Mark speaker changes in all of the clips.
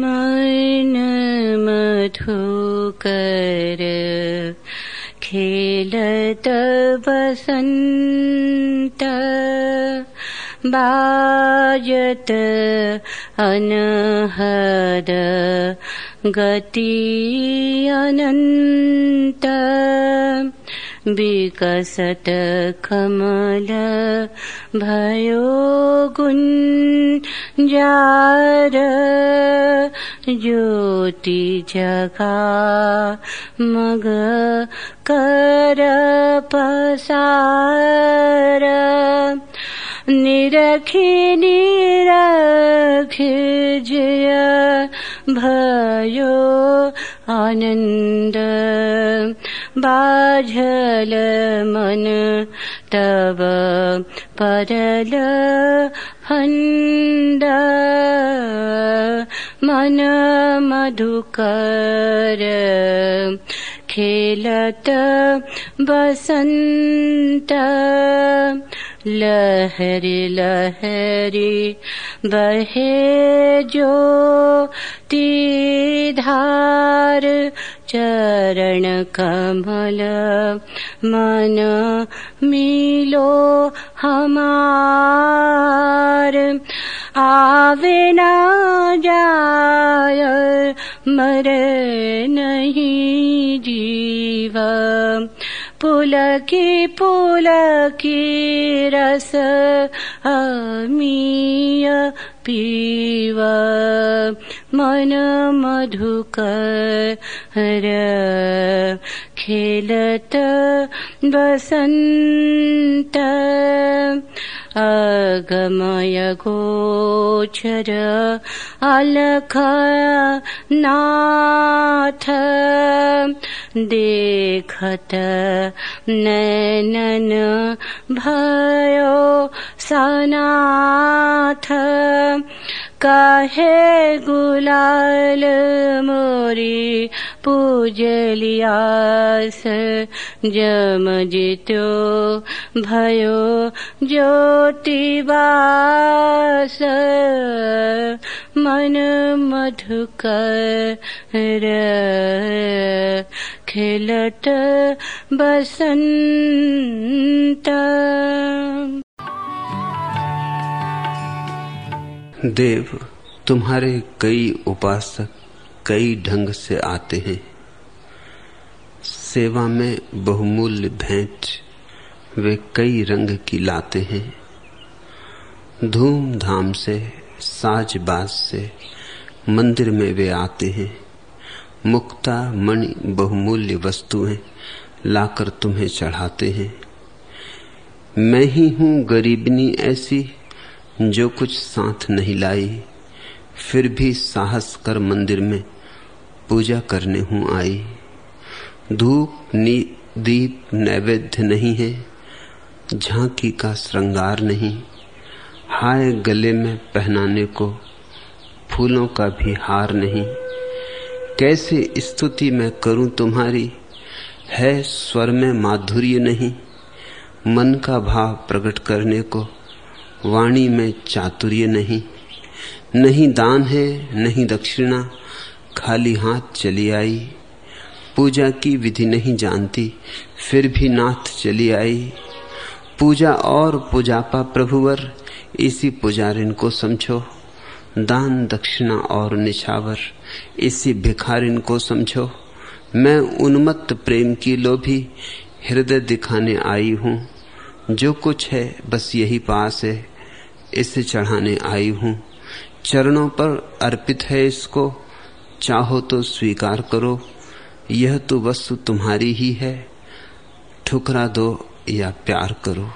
Speaker 1: मन मधुकर खेलत बसन्त बाजत अनहद गति अनन्त विकसत कमल भयो गुञ्जार ज्योति जगा मग कर पसार। निरखी निरख जय भयो आनन्द बाझल मन तब परल फन्द मन मधुकर खेलत बसन्त लहरी लहरी बहे जो धार चरण कमल। मन मिलो हमार। आवे न जाय मरे नहीं जीव पुलकी पुलकी रस अमीय पीव। मन मधुकर खेलत बसन्त अगमय गोचर अलख नाथ देखत नैनन भयो सनाथ कहे गुलाल मोरी पूजलियास जम जितो भयो ज्योतिबास। मन मधुकर खेलत बसंत
Speaker 2: देव, तुम्हारे कई उपासक कई ढंग से आते हैं। सेवा में बहुमूल्य भेंट वे कई रंग की लाते हैं। धूमधाम से साज बाज से मंदिर में वे आते हैं। मुक्ता, मणि बहुमूल्य वस्तुएँ लाकर तुम्हें चढ़ाते हैं। मैं ही हूँ गरीबनी ऐसी जो कुछ साथ नहीं लाई, फिर भी साहस कर मंदिर में पूजा करने हूँ आई। धूप नी, दीप नैवेद्य नहीं है, झांकी का श्रृंगार नहीं। हाय गले में पहनाने को फूलों का भी हार नहीं। कैसे स्तुति मैं करूँ तुम्हारी? है स्वर में माधुर्य नहीं, मन का भाव प्रकट करने को वाणी में चातुर्य नहीं। नहीं दान है, नहीं दक्षिणा, खाली हाथ चली आई। पूजा की विधि नहीं जानती, फिर भी नाथ चली आई। पूजा और पूजापा प्रभुवर, इसी पुजारिन को समझो। दान, दक्षिणा और निछावर, इसी भिखारिन को समझो। मैं उन्मत्त प्रेम की लोभी, हृदय दिखाने आई हूँ। जो कुछ है, बस यही पास है। इसे चढ़ाने आई हूँ। चरणों पर अर्पित है इसको। चाहो तो स्वीकार करो। यह तो वस्तु तुम्हारी ही है। ठुकरा दो या प्यार करो।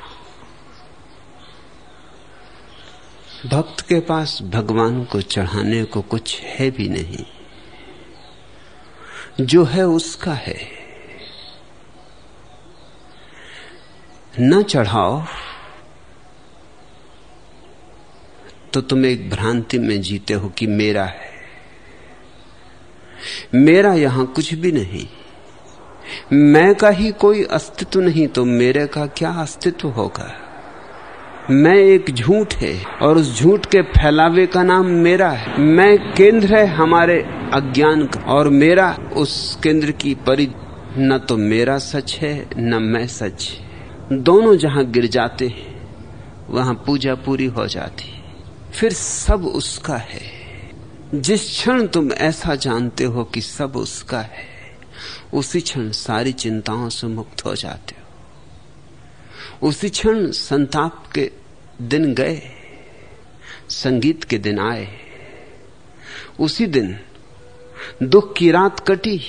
Speaker 2: भक्त के पास भगवान को चढ़ाने को कुछ है भी नहीं। जो है उसका है। न चढ़ाओ। तो तुम एक भ्रांति में जीते हो कि मेरा है। मेरा यहाँ कुछ भी नहीं। मैं का ही कोई अस्तित्व नहीं तो मेरे का क्या अस्तित्व होगा? मैं एक झूठ है, और उस झूठ के फैलावे का नाम मेरा है। मैं केंद्र है हमारे अज्ञान का, और मेरा उस केंद्र की परि न तो मेरा सच है, न मैं सच दोनों जहाँ गिर जाते हैं, वहाँ पूजा पूरी हो जाती फिर सब उसका है। जिस क्षण तुम ऐसा जानते हो कि सब उसका है, उसी क्षण सारी चिंताओं से मुक्त हो जाते हो। उसी क्षण संताप के दिन गए, संगीत के दिन आए। उसी दिन दुख की रात कटी,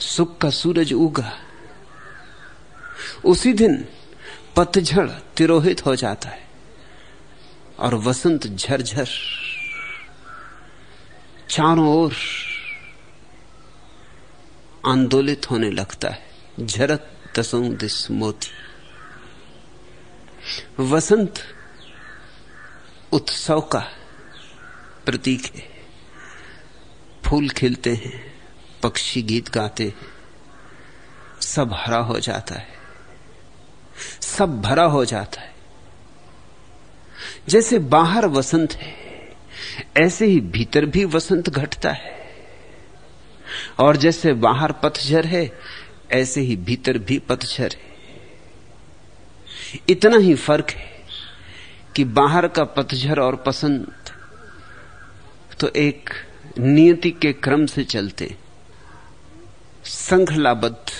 Speaker 2: सुख का सूरज उगा। उसी दिन पतझड़ तिरोहित हो जाता है। और वसंत झरझर, चारों ओर आंदोलित होने लगता है। झरत दसों दिस मोती। वसंत उत्सव का प्रतीक है। फूल खिलते हैं, पक्षी गीत गाते हैं। सब हरा हो जाता है। सब भरा हो जाता है। जैसे बाहर वसंत है, ऐसे ही भीतर भी वसंत घटता है। और जैसे बाहर पतझर है, ऐसे ही भीतर भी पतझर है। इतना ही फ़र्क है कि बाहर का पतझर और पसंद तो एक नियति के क्रम से चलते, संखलाबद्ध,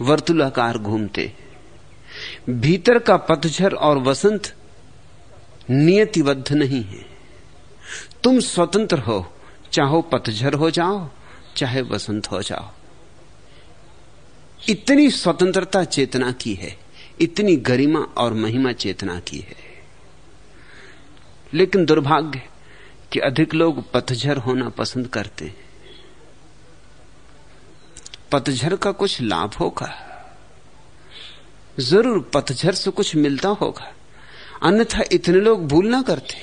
Speaker 2: वर्तुलाकार घूमते। भीतर का पतझर और वसंत नियतिबद्ध नहीं है। तुम स्वतंत्र हो, चाहो पतझर हो जाओ, चाहे वसंत हो जाओ। इतनी स्वतंत्रता चेतना की है, इतनी गरिमा और महिमा चेतना की है। लेकिन दुर्भाग्य कि अधिक लोग पतझर होना पसंद करते हैं। पतझर का कुछ लाभ होगा। ज़रूर पतझर से कुछ मिलता होगा। अन्यथा इतने लोग भूल ना करते।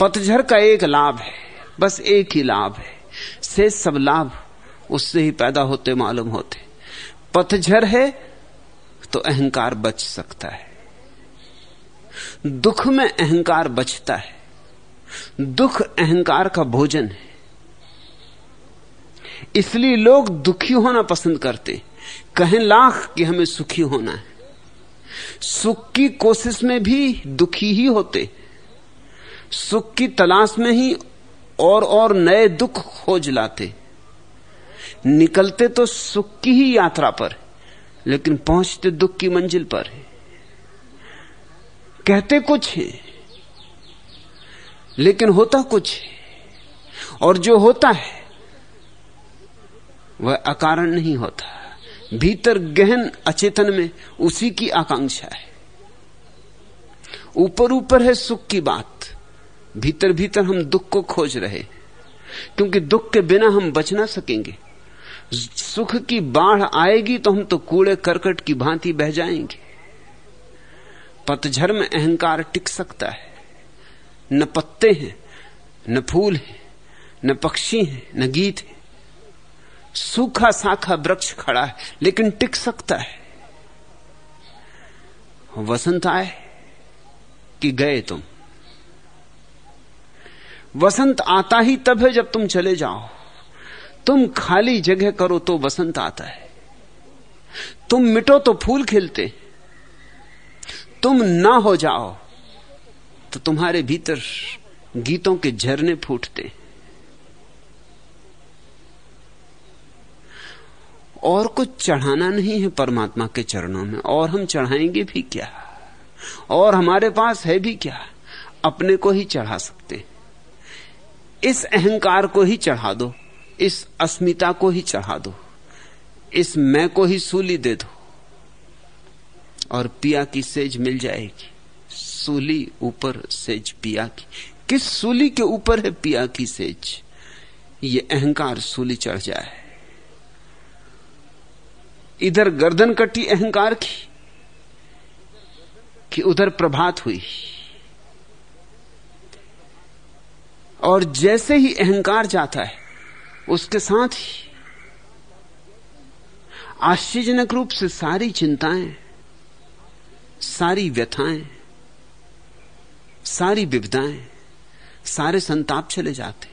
Speaker 2: पतझर का एक लाभ है, बस एक ही लाभ है। से सब लाभ उससे ही पैदा होते, मालूम होते। पतझर है तो अहंकार बच सकता है। दुख में अहंकार बचता है। दुख अहंकार का भोजन है। इसलिए लोग दुखी होना पसंद करते। कहें लाख कि हमें सुखी होना है। सुख की कोशिश में भी दुखी ही होते। सुख की तलाश में ही और और नए दुख खोज लाते। निकलते तो सुख की ही यात्रा पर, लेकिन पहुँचते दुख की मंजिल पर। कहते कुछ है, लेकिन होता कुछ है। और जो होता है, वह अकारण नहीं होता। भीतर गहन अचेतन में उसी की आकांक्षा है। ऊपर ऊपर है सुख की बात। भीतर भीतर हम दुख को खोज रहे क्योंकि दुख के बिना हम बच ना सकेंगे। सुख की बाढ़ आएगी तो हम तो कूड़े करकट की भांति बह जाएँगे। पतझर में अहंकार टिक सकता है। न पत्ते हैं, न फूल हैं, न पक्षी हैं, न गीत है। सूखा साखा वृक्ष खड़ा है, लेकिन टिक सकता है। वसंत आए कि गए तुम। वसंत आता ही तब है जब तुम चले जाओ। तुम खाली जगह करो तो वसंत आता है। तुम मिटो तो फूल खिलते। तुम ना हो जाओ तो तुम्हारे भीतर गीतों के झरने फूटते। और कुछ चढ़ाना नहीं है परमात्मा के चरणों में। और हम चढ़ाएँगे भी क्या? और हमारे पास है भी क्या? अपने को ही चढ़ा सकते इस अहंकार को ही चढ़ा दो। इस अस्मिता को ही चढ़ा दो। इस मैं को ही सूली दे दो। और पिया की सेज मिल जाएगी। सूली ऊपर सेज पिया की। किस सूली के ऊपर है पिया की सेज? ये अहंकार सूली चढ़ जाए। इधर गर्दन कटी अहंकार की कि उधर प्रभात हुई। और जैसे ही अहंकार जाता है, उसके साथ ही आश्चर्यजनक रूप से सारी चिंताएँ, सारी व्यथाएँ, सारी विविधाएँ सारे संताप चले जाते।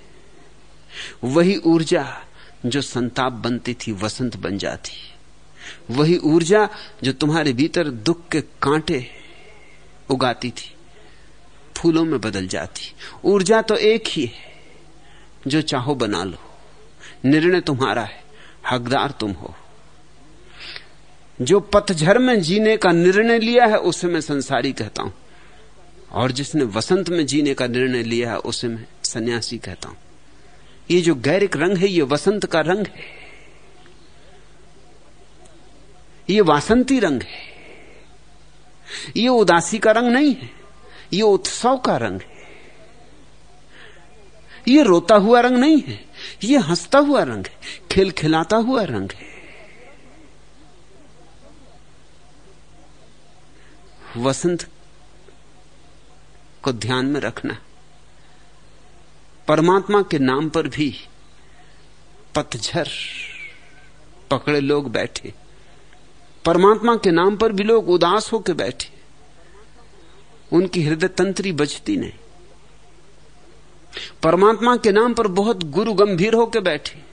Speaker 2: वही ऊर्जा जो संताप बनती थी, वसंत बन जाती। वही ऊर्जा जो तुम्हारे भीतर दुख के कांटे उगाती थी, फूलों में बदल जाती। ऊर्जा तो एक ही है, जो चाहो बना लो। निर्णय तुम्हारा है, हकदार तुम हो। जो पतझर में जीने का निर्णय लिया है, उसे मैं संसारी कहता हूँ। और जिसने वसंत में जीने का निर्णय लिया है, उसे मैं सन्यासी कहता हूँ। ये जो गैरिक रंग है, ये वसंत का रंग है। ये वासंती रंग है। ये उदासी का रंग नहीं है, ये उत्सव का रंग है। ये रोता हुआ रंग नहीं है, ये हंसता हुआ रंग है, खिलखिलाता हुआ रंग है। वसंत को ध्यान में रखना। परमात्मा के नाम पर भी पतझर पकड़े लोग बैठे। परमात्मा के नाम पर भी लोग उदास होकर बैठे। उनकी हृदय तंत्री बचती नहीं। परमात्मा के नाम पर बहुत गुरु गंभीर होकर बैठे।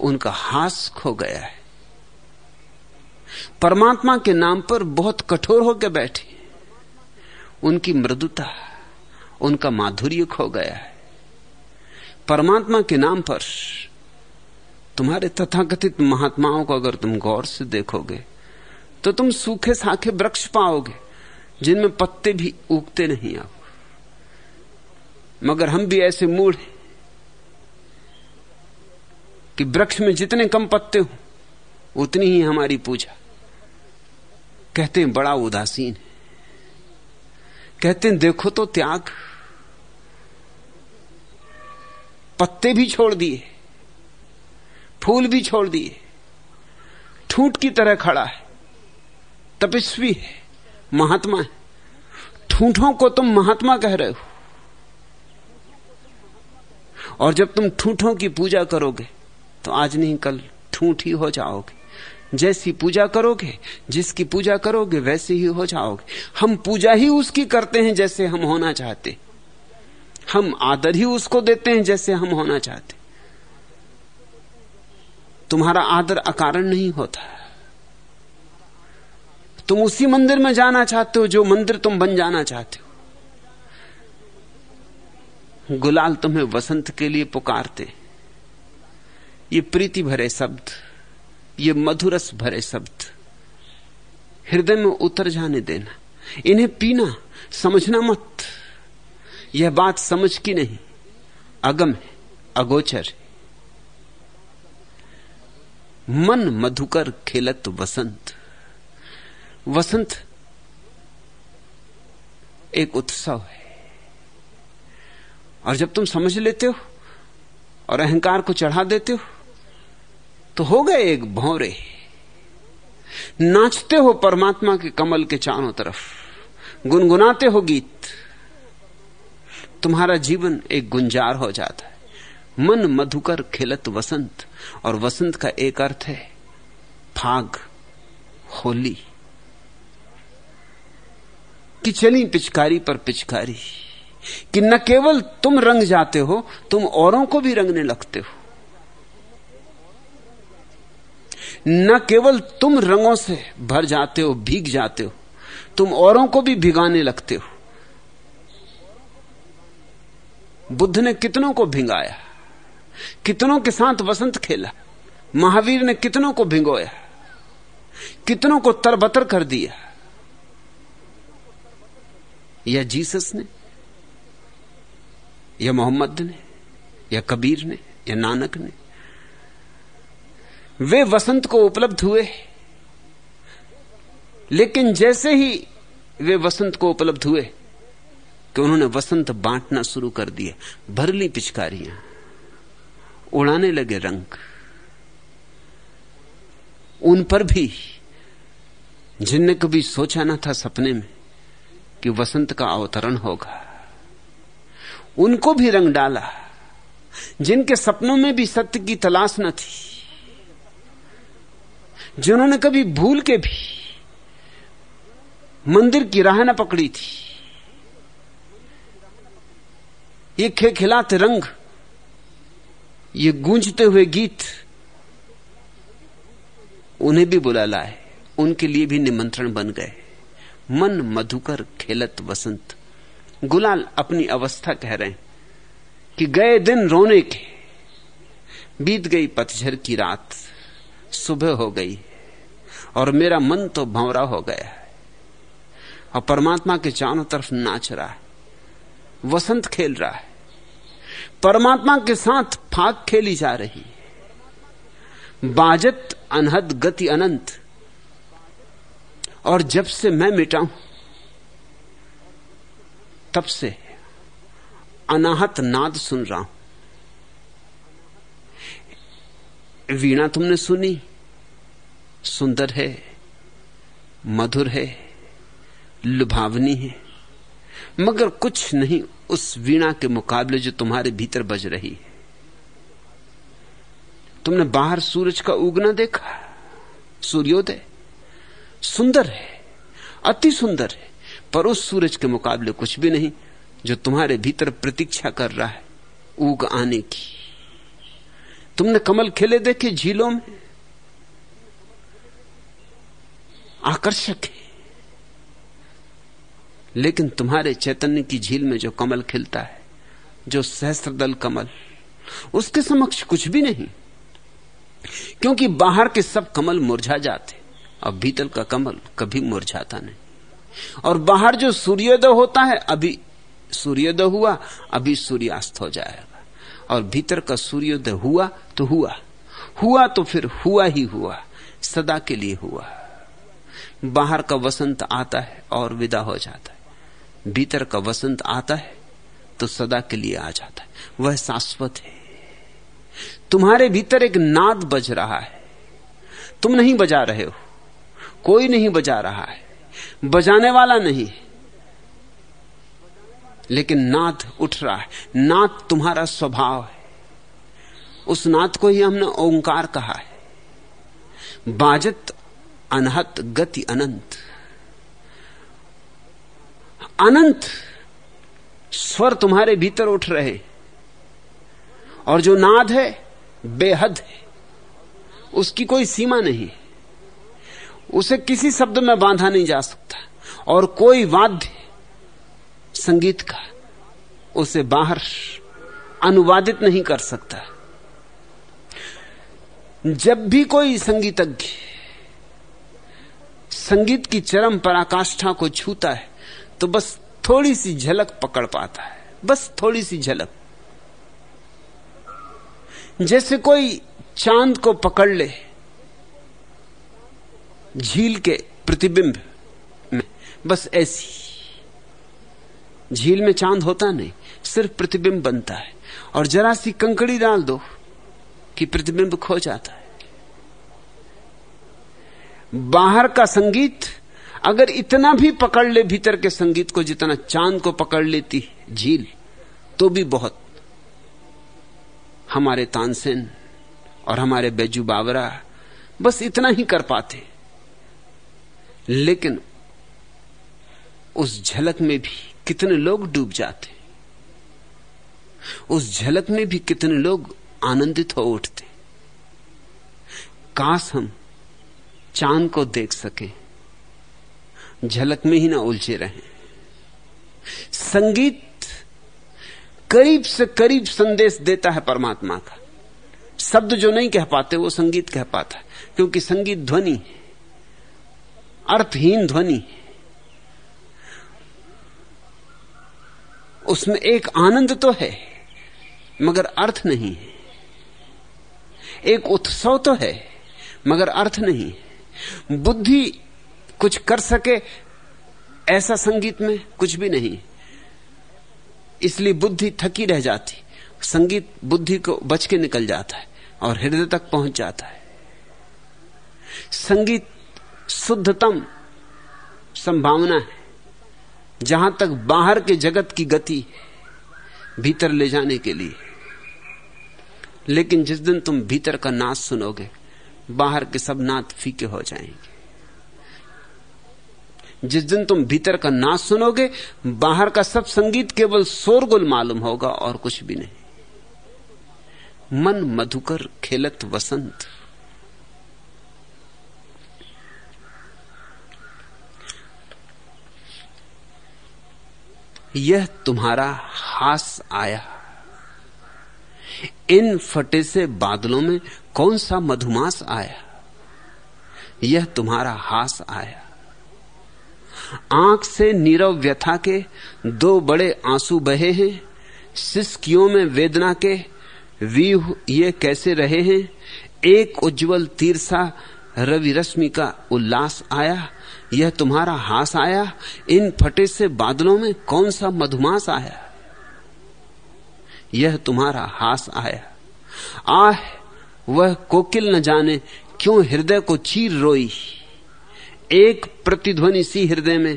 Speaker 2: उनका हास खो गया है। परमात्मा के नाम पर बहुत कठोर होकर बैठे। उनकी मृदुता, उनका माधुर्य खो गया है। परमात्मा के नाम पर तुम्हारे तथाकथित महात्माओं को अगर तुम गौर से देखोगे तो तुम सूखे साखे वृक्ष पाओगे, जिनमें पत्ते भी उगते नहीं अब। मगर हम भी ऐसे मूड हैं कि वृक्ष में जितने कम पत्ते हो, उतनी ही हमारी पूजा। कहते हैं, बड़ा उदासीन है। कहते हैं, देखो तो त्याग। पत्ते भी छोड़ दिए। फूल भी छोड़ दिए। ठूट की तरह खड़ा है। तपस्वी है। महात्मा है। ठूठों को तुम महात्मा कह रहे हो। और जब तुम ठूठों की पूजा करोगे तो आज नहीं, कल ठूठ ही हो जाओगे। जैसी पूजा करोगे, जिसकी पूजा करोगे, वैसे ही हो जाओगे। हम पूजा ही उसकी करते हैं जैसे हम होना चाहते। हम आदर ही उसको देते हैं जैसे हम होना चाहते। तुम्हारा आदर अकारण नहीं होता। तुम उसी मंदिर में जाना चाहते हो जो मंदिर तुम बन जाना चाहते हो। गुलाल तुम्हें वसंत के लिए पुकारते। ये प्रीति भरे शब्द, ये मधुरस भरे शब्द। हृदय में उतर जाने देना। इन्हें पीना, समझना मत। यह बात समझ की नहीं। अगम है, अगोचर है। मन मधुकर खेलत वसंत। वसंत एक उत्सव है। और जब तुम समझ लेते हो और अहंकार को चढ़ा देते हो तो हो गए एक भौरे। नाचते हो परमात्मा के कमल के चारों तरफ़। गुनगुनाते हो गीत। तुम्हारा जीवन एक गुंजार हो जाता है। मन मधुकर खिलत वसंत, और वसंत का एक अर्थ है फाग, होली। कि चली पिचकारी पर पिचकारी, कि न केवल तुम रंग जाते हो, तुम औरों को भी रंगने लगते हो। न केवल तुम रंगों से भर जाते हो, भीग जाते हो, तुम औरों को भी भिगाने लगते हो। बुद्ध ने कितनों को भिंगाया? कितनों के साथ वसंत खेला। महावीर ने कितनों को भिंगोया। कितनों को तरबतर कर दिया। या जीसस ने? या मोहम्मद ने? या कबीर ने? या नानक ने? वे वसंत को उपलब्ध हुए। लेकिन जैसे ही वे वसंत को उपलब्ध हुए कि उन्होंने वसंत बांटना शुरू कर दिया भरली पिचकारियाँ। उड़ाने लगे रंग। उन पर भी, जिनने कभी सोचा ना था सपने में, कि वसंत का अवतरण होगा। उनको भी रंग डाला, जिनके सपनों में भी सत्य की तलाश न थी। जिन्होंने कभी भूल के भी मंदिर की राह न पकड़ी थी। ये खेखिलाते रंग ये गूंजते हुए गीत उन्हें भी बुला लाए। उनके लिए भी निमंत्रण बन गए। मन मधुकर खेलत वसंत। गुलाल अपनी अवस्था कह रहे हैं कि गए दिन रोने के। बीत गई पतझर की रात। सुबह हो गई और मेरा मन तो भंवरा हो गया है। और परमात्मा के चारों तरफ़ नाच रहा है। वसंत खेल रहा है। परमात्मा के साथ फाक खेली जा रही बाजत अनहद गति अनंत। और जब से मैं मिटाऊं तब से अनाहत नाद सुन रहा हूँ। वीणा तुमने सुनी? सुंदर है, मधुर है, लुभावनी है, मगर कुछ नहीं उस वीणा के मुकाबले जो तुम्हारे भीतर बज रही है। तुमने बाहर सूरज का उगना देखा? सूर्योदय? सुंदर है, अति सुंदर है, पर उस सूरज के मुकाबले कुछ भी नहीं, जो तुम्हारे भीतर प्रतीक्षा कर रहा है, उग आने की। तुमने कमल खिले देखे झीलों में? आकर्षक है। लेकिन तुम्हारे चैतन्य की झील में जो कमल खिलता है, जो सहस्त्रदल कमल, उसके समक्ष कुछ भी नहीं। क्योंकि बाहर के सब कमल मुरझा जाते और भीतर का कमल कभी मुरझाता नहीं। और बाहर जो सूर्योदय होता है, अभी सूर्योदय हुआ, अभी सूर्यास्त हो जाएगा। और भीतर का सूर्योदय हुआ तो हुआ हुआ तो फिर हुआ ही हुआ, सदा के लिए हुआ। बाहर का वसंत आता है और विदा हो जाता है। भीतर का वसंत आता है तो सदा के लिए आ जाता है। वह शाश्वत है। तुम्हारे भीतर एक नाद बज रहा है। तुम नहीं बजा रहे हो। कोई नहीं बजा रहा है। बजाने वाला नहीं लेकिन नाद उठ रहा है। नाद तुम्हारा स्वभाव है। उस नाद को ही हमने ओंकार कहा है। बाजत अनहत गति अनंत। अनंत स्वर तुम्हारे भीतर उठ रहे और जो नाद है, बेहद है। उसकी कोई सीमा नहीं। उसे किसी शब्द में बांधा नहीं जा सकता। और कोई वाद्य संगीत का उसे बाहर अनुवादित नहीं कर सकता। जब भी कोई संगीतज्ञ संगीत की चरम पराकाष्ठा को छूता है तो बस थोड़ी सी झलक पकड़ पाता है। बस थोड़ी सी झलक। जैसे कोई चाँद को पकड़ ले, झील के प्रतिबिंब में, बस ऐसी। झील में चाँद होता नहीं, सिर्फ़ प्रतिबिंब बनता है। और जरा सी कंकड़ी डाल दो कि प्रतिबिंब खो जाता है। बाहर का संगीत अगर इतना भी पकड़ ले भीतर के संगीत को, जितना चाँद को पकड़ लेती झील तो भी बहुत। हमारे तानसेन और हमारे बेजू बावरा बस इतना ही कर पाते। लेकिन उस झलक में भी कितने लोग डूब जाते। उस झलक में भी कितने लोग आनंदित हो उठते। काश हम चाँद को देख सके। झलक में ही ना उलझे रहे। संगीत करीब से करीब संदेश देता है परमात्मा का। शब्द जो नहीं कह पाते, वो संगीत कह पाता है, क्योंकि संगीत ध्वनि अर्थहीन ध्वनि उसमें एक आनंद तो है, मगर अर्थ नहीं है। एक उत्सव तो है, मगर अर्थ नहीं बुद्धि कुछ कर सके ऐसा संगीत में कुछ भी नहीं। इसलिए बुद्धि थकी रह जाती। संगीत बुद्धि को बच के निकल जाता है और हृदय तक पहुँच जाता है। संगीत शुद्धतम संभावना है। जहाँ तक बाहर के जगत की गति भीतर ले जाने के लिए। लेकिन जिस दिन तुम भीतर का नाच सुनोगे, बाहर के सब नाद फीके हो जाएँगे। जिस दिन तुम भीतर का नाच सुनोगे, बाहर का सब संगीत केवल शोरगुल मालूम होगा और कुछ भी नहीं। मन मधुकर, खेलत वसंत। यह तुम्हारा हास आया। इन फटे से बादलों में कौन सा मधुमास आया? यह तुम्हारा हास आया। आँख से नीरव व्यथा के दो बड़े आँसू बहे हैं, सिस्कियों में वेदना के वीह ये कैसे रहे हैं? एक उज्जवल तीर सा रवि रश्मि का उल्लास आया, यह तुम्हारा हास आया, इन फटे से बादलों में कौन सा मधुमास आया? यह तुम्हारा हास आया। आह, वह कोकिल न जाने क्यों हृदय को चीर रोई? एक प्रतिध्वनि सी हृदय में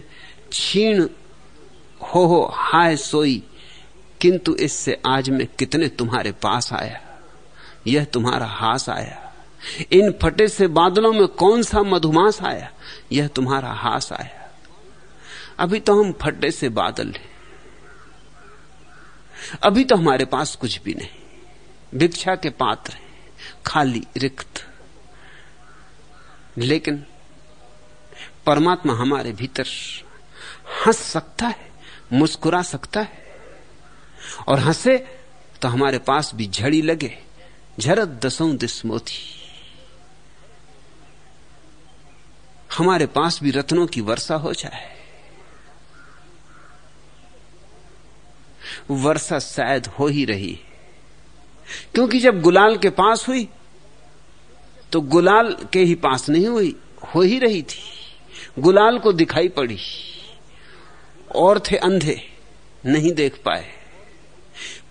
Speaker 2: क्षीण हो हो, हाय सोई, किंतु इससे आज मैं कितने तुम्हारे पास आया, यह तुम्हारा हास आया, इन फटे से बादलों में कौन सा मधुमास आया, यह तुम्हारा हास आया, अभी तो हम फटे से बादल हैं, अभी तो हमारे पास कुछ भी नहीं, भिक्षा के पात्र खाली रिक्त, लेकिन परमात्मा हमारे भीतर हंस सकता है, मुस्कुरा सकता है। और हंसे तो हमारे पास भी झड़ी लगे, झरत दसों दिस मोती। हमारे पास भी रत्नों की वर्षा हो जाए। वर्षा शायद हो ही रही क्योंकि जब गुलाल के पास हुई तो गुलाल के ही पास नहीं हुई, हो ही रही थी। गुलाल को दिखाई पड़ी। और थे अंधे, नहीं देख पाए।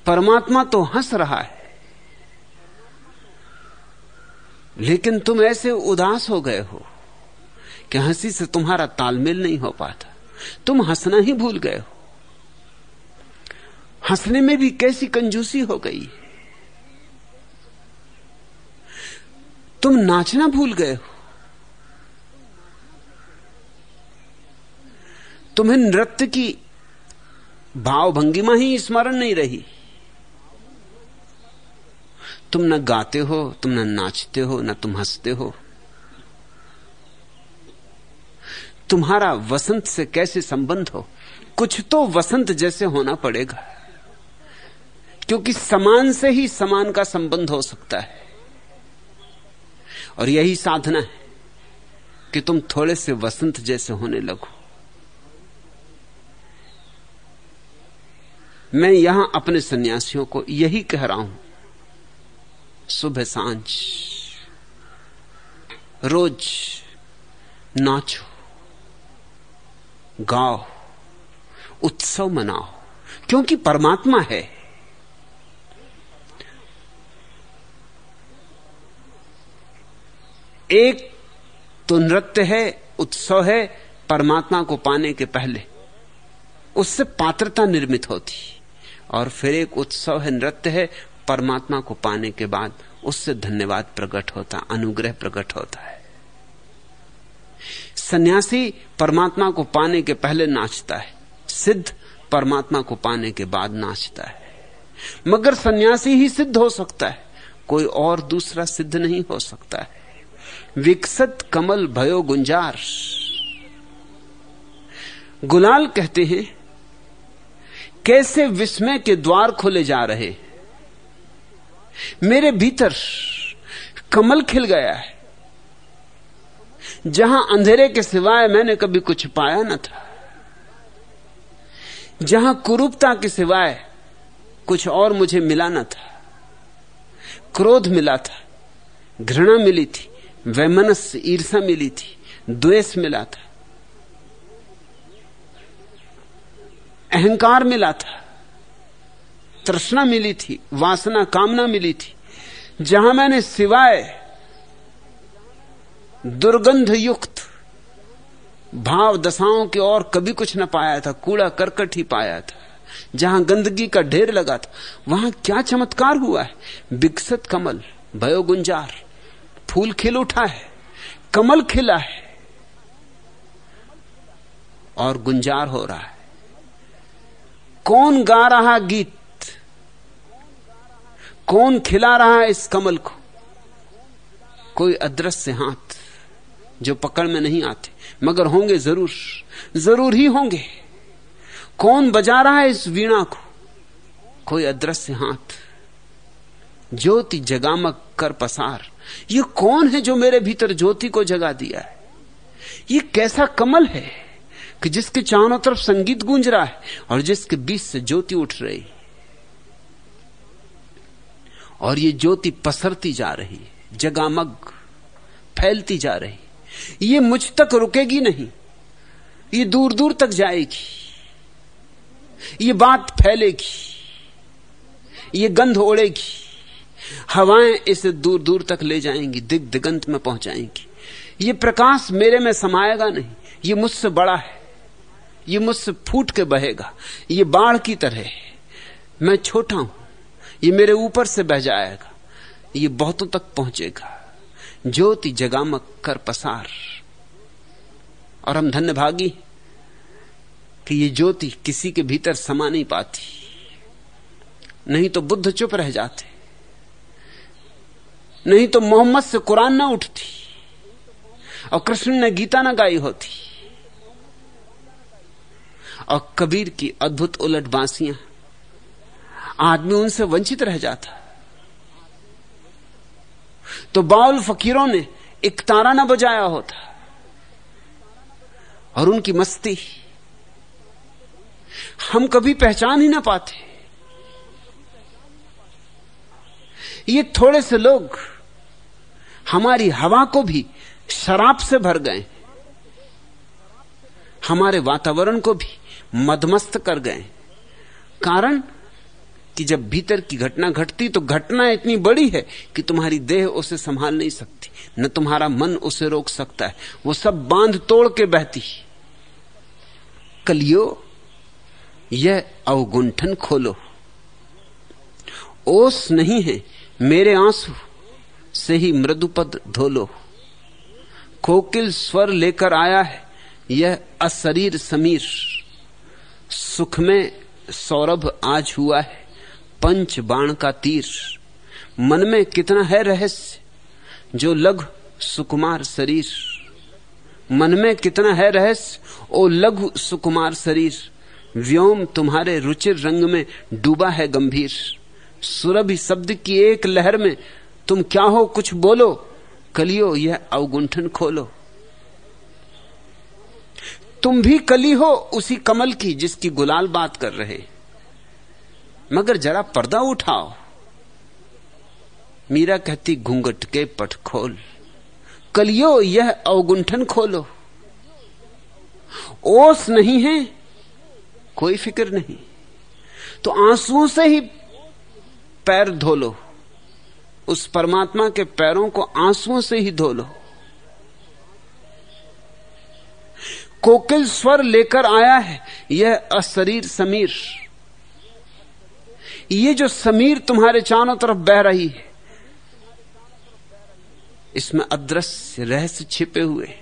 Speaker 2: परमात्मा तो हंस रहा है। लेकिन तुम ऐसे उदास हो गए हो कि हँसी से तुम्हारा तालमेल नहीं हो पाता। तुम हंसना ही भूल गए हो। हंसने में भी कैसी कंजूसी हो गई। तुम नाचना भूल गए हो। तुम्हें नृत्य की भाव भंगिमा ही स्मरण नहीं रही। तुम न गाते हो, तुम न नाचते हो, न तुम हँसते हो। तुम्हारा वसंत से कैसे संबंध हो? कुछ तो वसंत जैसे होना पड़ेगा, क्योंकि समान से ही समान का संबंध हो सकता है। और यही साधना है कि तुम थोड़े से वसंत जैसे होने लगो। मैं यहाँ अपने सन्यासियों को यही कह रहा हूँ। सुबह साँझ, रोज नाचो, गाओ, उत्सव मनाओ, क्योंकि परमात्मा है। एक तो नृत्य है, उत्सव है, परमात्मा को पाने के पहले, उससे पात्रता निर्मित होती। और फिर एक उत्सव है, नृत्य है, परमात्मा को पाने के बाद उससे धन्यवाद प्रकट होता, अनुग्रह प्रकट होता है। सन्यासी परमात्मा को पाने के पहले नाचता है, सिद्ध परमात्मा को पाने के बाद नाचता है। मगर सन्यासी ही सिद्ध हो सकता है, कोई और दूसरा सिद्ध नहीं हो सकता है। विकसित कमल भयो गुंजार। गुलाल कहते हैं कैसे विस्मय के द्वार खोले जा रहे? मेरे भीतर कमल खिल गया है। जहाँ अंधेरे के सिवाय मैंने कभी कुछ पाया न था। जहाँ कुरूपता के सिवाय कुछ और मुझे मिला न था। क्रोध मिला था, घृणा मिली थी, वैमनस्य ईर्षा मिली थी, द्वेष मिला था। अहंकार मिला था, तृष्णा मिली थी, वासना, कामना मिली थी। जहाँ मैंने सिवाय दुर्गंध युक्त भाव दशाओं के और कभी कुछ न पाया था, कूड़ा करकट ही पाया था, जहाँ गंदगी का ढेर लगा था, वहाँ क्या चमत्कार हुआ है? विकसित कमल भयो गुंजार फूल खिल उठा है, कमल खिला है, और गुंजार हो रहा है। कौन गा रहा गीत? कौन खिला रहा इस कमल को? कोई अदृश्य हाथ जो पकड़ में नहीं आते, मगर होंगे ज़रूर ज़रूर ही होंगे। कौन बजा रहा है इस वीणा को? कोई अदृश्य हाथ। ज्योति जगामक कर पसार। ये कौन है जो मेरे भीतर ज्योति को जगा दिया है? ये कैसा कमल है? कि जिसके चारों तरफ़ संगीत गूंज रहा है और जिसके बीच से ज्योति उठ रही है। और ये ज्योति पसरती जा रही है, जगामग, फैलती जा रही ये मुझ तक रुकेगी नहीं, ये दूर दूर तक जाएगी। ये बात फैलेगी, ये गंध ओढ़ेगी। हवाएँ इसे दूर दूर तक ले जाएँगी दिग दिगंत में पहुंचाएँगी। ये प्रकाश मेरे में समाएगा नहीं, ये मुझसे बड़ा है। ये मुझसे फूट के बहेगा। ये बाढ़ की तरह है। मैं छोटा हूँ। ये मेरे ऊपर से बह जाएगा। ये बहुतों तक पहुंचेगा। ज्योति जगामक कर पसार। और हम धन्य भागी कि ये ज्योति किसी के भीतर समा नहीं पाती। नहीं तो बुद्ध चुप रह जाते। नहीं तो मोहम्मद से कुरान ना उठती। और कृष्ण ने गीता ना गाई होती। और कबीर की अद्भुत उलट बांसियाँ आदमी उनसे वंचित रह जाता। तो बाउल फकीरों ने एक तारा ना बजाया होता। और उनकी मस्ती। हम कभी पहचान ही ना पाते। ये थोड़े से लोग हमारी हवा को भी शराब से भर गए। हमारे वातावरण को भी। मदमस्त कर गए। कारण कि जब भीतर की घटना घटती तो घटना इतनी बड़ी है कि तुम्हारी देह उसे संभाल नहीं सकती, न तुम्हारा मन उसे रोक सकता है। वो सब बाँध तोड़ के बहती। कलियो, यह अवगुंठन खोलो। ओस नहीं है, मेरे आँसू से ही मृदुपद धोलो। कोकिल स्वर लेकर आया है, यह असरीर समीर। सुख में सौरभ आज हुआ है, पंच बाण का तीर। मन में कितना है रहस्य, जो लघु सुकुमार शरीर। मन में कितना है रहस्य, ओ लघु सुकुमार शरीर। व्योम तुम्हारे रुचिर रंग में डूबा है गंभीर। सुरभि शब्द की एक लहर में तुम क्या हो कुछ बोलो, कलियो यह अवगुंठन खोलो। तुम भी कली हो, उसी कमल की जिसकी गुलाल बात कर रहे। मगर जरा पर्दा उठाओ। मीरा कहती, घूंघट के पट खोल। कलियो, यह अवगुंठन खोलो। ओस नहीं है, कोई फ़िक्र नहीं। तो आंसुओं से ही पैर धो लो। उस परमात्मा के पैरों को आंसुओं से ही धो लो। कोकिल स्वर लेकर आया है, यह अशरीर समीर। ये जो समीर तुम्हारे चारों तरफ़ बह रही है, इसमें अदृश्य रहस्य छिपे हुए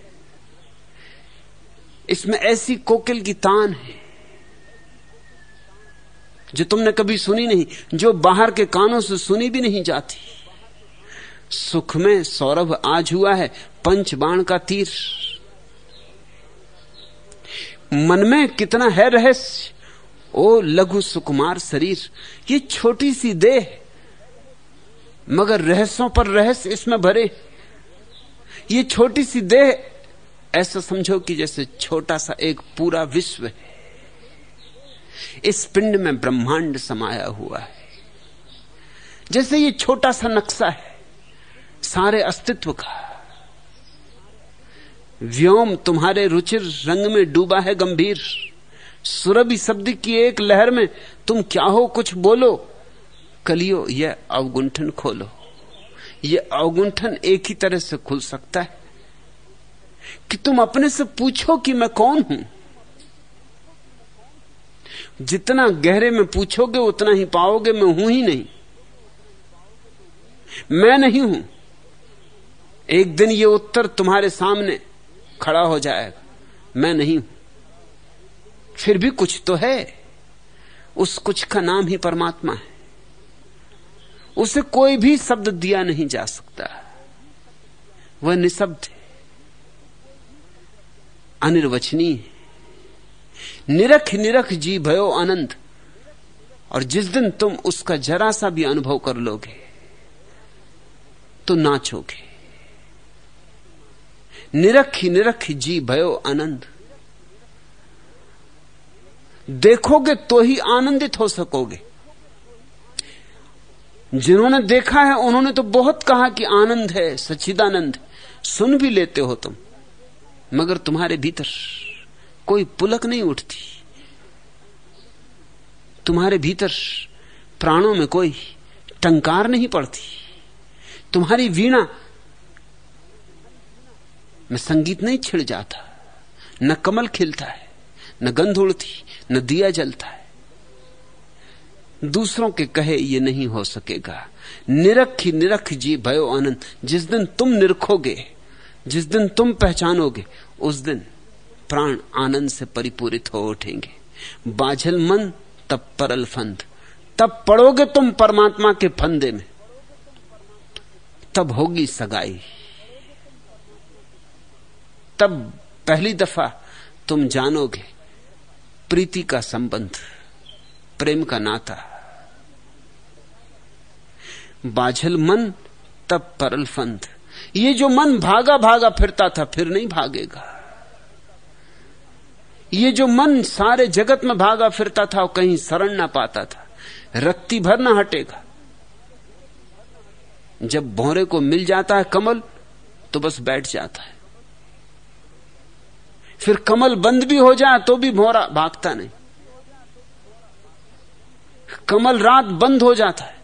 Speaker 2: इसमें ऐसी कोकिल की तान है, जो तुमने कभी सुनी नहीं, जो बाहर के कानों से सुनी भी नहीं जाती। सुख में सौरभ आज हुआ है पंच बाण का तीर। मन में कितना है रहस्य? ओ लघु सुकुमार शरीर, ये छोटी सी देह, मगर रहस्यों पर रहस्य इसमें भरे। ये छोटी सी देह, ऐसा समझो कि जैसे छोटा सा एक पूरा विश्व है। इस पिंड में ब्रह्मांड समाया हुआ है। जैसे ये छोटा सा नक्शा है, सारे अस्तित्व का। व्योम तुम्हारे रुचिर रंग में डूबा है गंभीर। सुरभि शब्द की एक लहर में तुम क्या हो कुछ बोलो। कलियो, यह अवगुंठन खोलो। यह अवगुंठन एक ही तरह से खुल सकता है कि तुम अपने से पूछो कि मैं कौन हूँ। जितना गहरे में पूछोगे, उतना ही पाओगे, मैं हूँ ही नहीं। मैं नहीं हूँ। एक दिन ये उत्तर तुम्हारे सामने खड़ा हो जाएगा मैं नहीं फिर भी कुछ तो है। उस कुछ का नाम ही परमात्मा है। उसे कोई भी शब्द दिया नहीं जा सकता। वह निशब्द है। अनिर्वचनीय निरख निरख जी भयो आनंद। और जिस दिन तुम उसका जरा सा भी अनुभव कर लोगे तो नाचोगे। निरख ही निरख जी भयो आनंद। देखोगे तो ही आनंदित हो सकोगे। जिन्होंने देखा है, उन्होंने तो बहुत कहा कि आनंद है, सच्चिदानंद सुन भी लेते हो तुम, मगर तुम्हारे भीतर कोई पुलक नहीं उठती। तुम्हारे भीतर प्राणों में कोई टंकार नहीं पड़ती। तुम्हारी वीणा में संगीत नहीं छिड़ जाता, न कमल खिलता है, न गंध उड़ती, न दिया जलता है। दूसरों के कहे ये नहीं हो सकेगा। निरख ही निरख जी भयो आनंद। जिस दिन तुम निरखोगे, जिस दिन तुम पहचानोगे, उस दिन प्राण आनंद से परिपूरित हो उठेंगे। बाझल मन, तब परल फंद। तब पड़ोगे तुम परमात्मा के फंदे में। तब होगी सगाई। तब पहली दफ़ा तुम जानोगे प्रीति का संबंध, प्रेम का नाता। बाझल मन, तब परल फंद। ये जो मन भागा भागा फिरता था, फिर नहीं भागेगा। ये जो मन सारे जगत में भागा फिरता था और कहीं शरण ना पाता था। रत्ती भर ना हटेगा। जब भौरे को मिल जाता है कमल तो बस बैठ जाता है। फिर कमल बंद भी हो जाए तो भी भौरा भागता नहीं। कमल रात बंद हो जाता है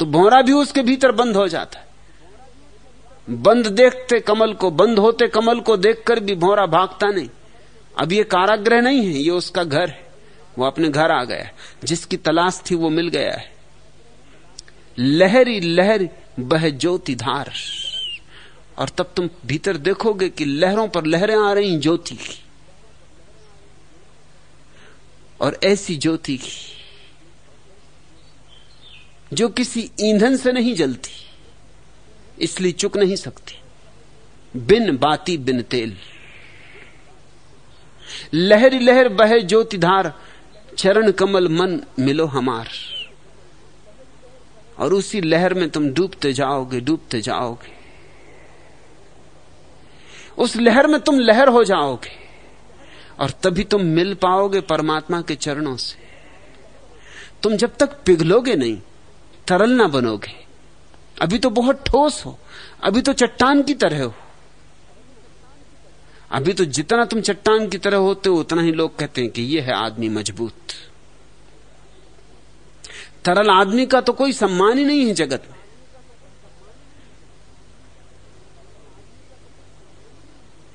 Speaker 2: तो भौरा भी उसके भीतर बंद हो जाता है। बंद देखते कमल को, बंद होते कमल को देखकर भी भौरा भागता नहीं। अब ये काराग्रह नहीं है, ये उसका घर है, वो अपने घर आ गया जिसकी तलाश थी वो मिल गया है। लहरी लहर बह ज्योति धार। और तब तुम भीतर देखोगे कि लहरों पर लहरें आ रही ज्योति की। और ऐसी ज्योति की, जो किसी ईंधन से नहीं जलती, इसलिए चुक नहीं सकती। बिन बाती, बिन तेल। लहर लहर बहे ज्योतिधार चरण कमल मन मिलो हमार। और उसी लहर में तुम डूबते जाओगे डूबते जाओगे। उस लहर में तुम लहर हो जाओगे और तभी तुम मिल पाओगे परमात्मा के चरणों से। तुम जब तक पिघलोगे नहीं, तरल ना बनोगे। अभी तो बहुत ठोस हो, अभी तो चट्टान की तरह हो। अभी तो जितना तुम चट्टान की तरह होते हो, उतना ही लोग कहते हैं कि यह है आदमी मज़बूत। तरल आदमी का तो कोई सम्मान ही नहीं है जगत में।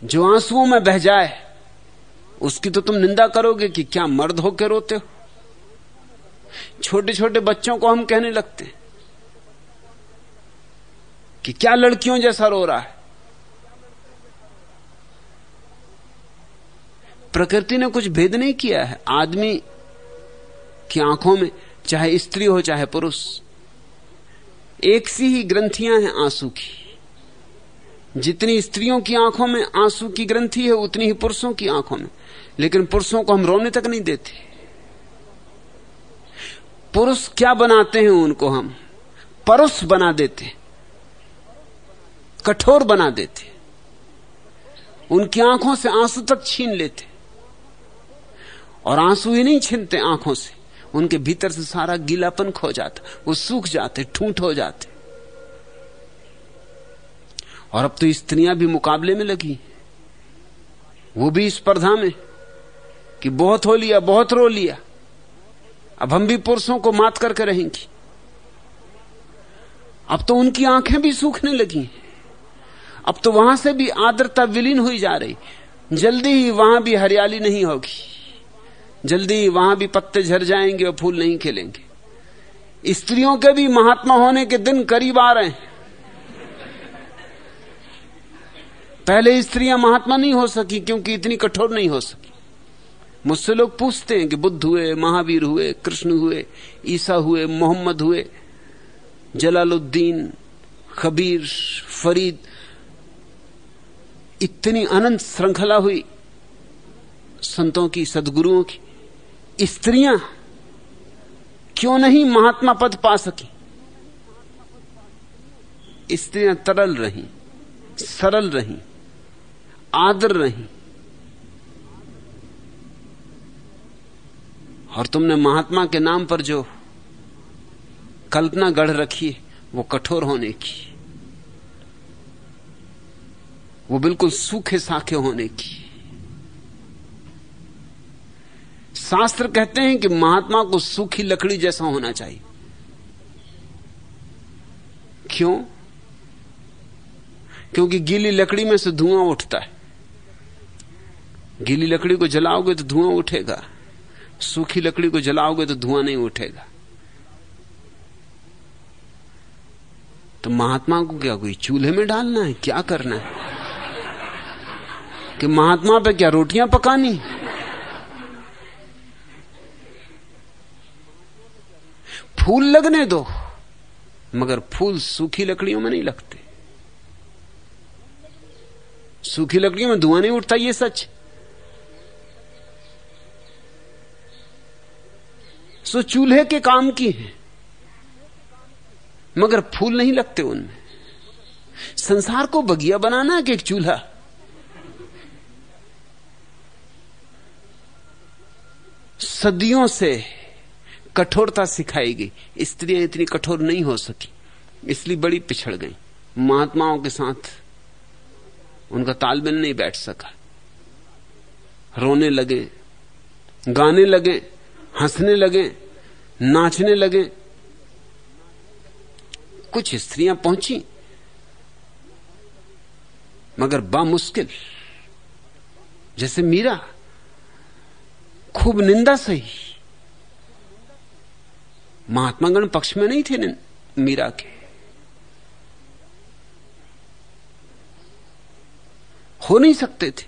Speaker 2: जो आंसुओं में बह जाए, उसकी तो तुम निंदा करोगे कि क्या मर्द होकर रोते हो? छोटे छोटे बच्चों को हम कहने लगते कि क्या लड़कियों जैसा रो रहा है? प्रकृति ने कुछ भेद नहीं किया है। आदमी की आँखों में, चाहे स्त्री हो, चाहे पुरुष, एक सी ही ग्रंथियाँ हैं आँसू की। जितनी स्त्रियों की आँखों में आँसू की ग्रंथि है, उतनी ही पुरुषों की आँखों में। लेकिन पुरुषों को हम रोने तक नहीं देते। पुरुष क्या बनाते हैं उनको हम? परुष बना देते। कठोर बना देते। उनकी आँखों से आँसू तक छीन लेते। और आँसू ही नहीं छीनते आँखों से। उनके भीतर से सारा गीलापन खो जाता, वो सूख जाते, ठूंठ हो जाते। और अब तो स्त्रियाँ भी मुकाबले में लगी। वो भी स्पर्धा में कि बहुत हो लिया, बहुत रो लिया। अब हम भी पुरुषों को मात करके रहेंगी। अब तो उनकी आँखें भी सूखने लगी अब तो वहाँ से भी आर्द्रता विलीन हुई जा रही जल्दी ही वहाँ भी हरियाली नहीं होगी। जल्दी ही वहाँ भी पत्ते झर जाएँगे और फूल नहीं खिलेंगे। स्त्रियों के भी महात्मा होने के दिन करीब आ रहे हैं। पहले स्त्रियाँ महात्मा नहीं हो सकी, क्योंकि इतनी कठोर नहीं हो सकी। मुझसे लोग पूछते हैं कि बुद्ध हुए, महावीर हुए, कृष्ण हुए, ईसा हुए, मोहम्मद हुए, जलालुद्दीन, खबीर, फरीद, इतनी अनंत श्रृंखला हुई संतों की, सदगुरुओं की। स्त्रियाँ क्यों नहीं महात्मा पद पा सकी? स्त्रियाँ तरल रही, सरल रही। आदर रही। और तुमने महात्मा के नाम पर जो कल्पना गढ़ रखी है, वो कठोर होने की वो बिल्कुल सूखे साखे होने की शास्त्र कहते हैं कि महात्मा को सूखी लकड़ी जैसा होना चाहिए। क्यों? क्योंकि गीली लकड़ी में से धुआँ उठता है। गीली लकड़ी को जलाओगे तो धुआँ उठेगा। सूखी लकड़ी को जलाओगे तो धुआँ नहीं उठेगा। तो महात्मा को क्या कोई चूल्हे में डालना है? क्या करना है? कि महात्मा पे क्या रोटियाँ पकानी? फूल लगने दो, मगर फूल सूखी लकड़ियों में नहीं लगते। सूखी लकड़ियों में धुआँ नहीं उठता, ये सच। सो चूल्हे के काम की है। मगर फूल नहीं लगते उनमें। संसार को बगिया बनाना है कि एक चूल्हा? सदियों से कठोरता सिखाई गई। स्त्रियाँ इतनी कठोर नहीं हो सकी, इसलिए बड़ी पिछड़ गई। महात्माओं के साथ उनका तालमेल नहीं बैठ सका। रोने लगे, गाने लगे हंसने लगे, नाचने लगे। कुछ स्त्रियाँ पहुँची, मगर बा मुश्किल जैसे मीरा, खूब निंदा सही। महात्मागण पक्ष में नहीं थे मीरा के। हो नहीं सकते थे,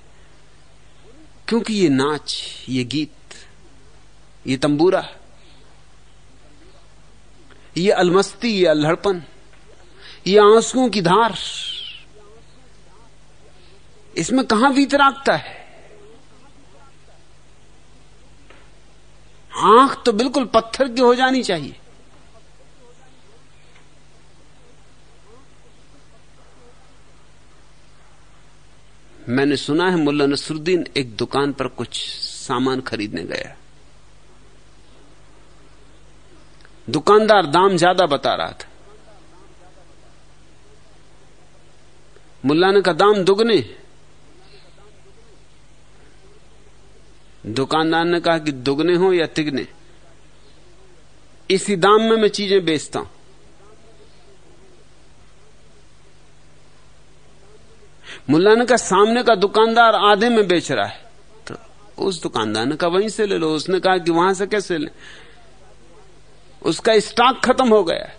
Speaker 2: क्योंकि ये नाच, ये गीत ये तंबूरा ये अलमस्ती, ये अल्हड़पन, ये आंसुओं की धार। इसमें कहाँ वीतरागता है? आँख तो बिल्कुल पत्थर की हो जानी चाहिए। मैंने सुना है मुल्ला नसरुद्दीन एक दुकान पर कुछ सामान खरीदने गया। दुकानदार दाम ज़्यादा बता रहा था। मुल्ला ने कहा दाम दुगने। दुकानदार ने कहा कि दुगने हो या तिगने। इसी दाम में मैं चीज़ें बेचता हूँ। मुल्ला ने कहा सामने का दुकानदार आधे में बेच रहा है। तो उस दुकानदार ने कहा, वहीं से ले लो। उसने कहा कि वहाँ से कैसे ले? उसका स्टॉक खत्म हो गया।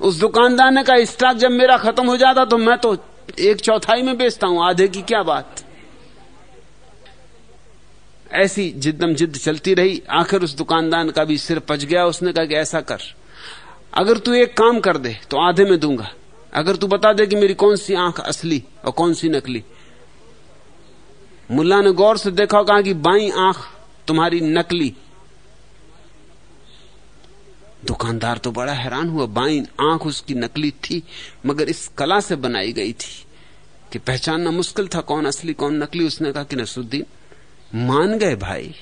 Speaker 2: उस दुकानदार ने कहा, स्टॉक जब मेरा खत्म हो जाता तो मैं तो एक चौथाई में बेचता हूँ, आधे की क्या बात? ऐसी जिद्दम जिद चलती रही। आखिर उस दुकानदार का भी सिर पच गया। उसने कहा कि ऐसा कर, अगर तू एक काम कर दे तो आधे में दूँगा। अगर तू बता दे कि मेरी कौन सी आँख असली और कौन सी नकली। मुल्ला ने गौर से देखा कहा कि बाई आँख तुम्हारी नकली दुकानदार तो बड़ा हैरान हुआ, बाई आँख उसकी नकली थी, मगर इस कला से बनाई गई थी कि पहचानना मुश्किल था कौन असली, कौन नकली। उसने कहा कि नसरुद्दीन, मान गए भाई।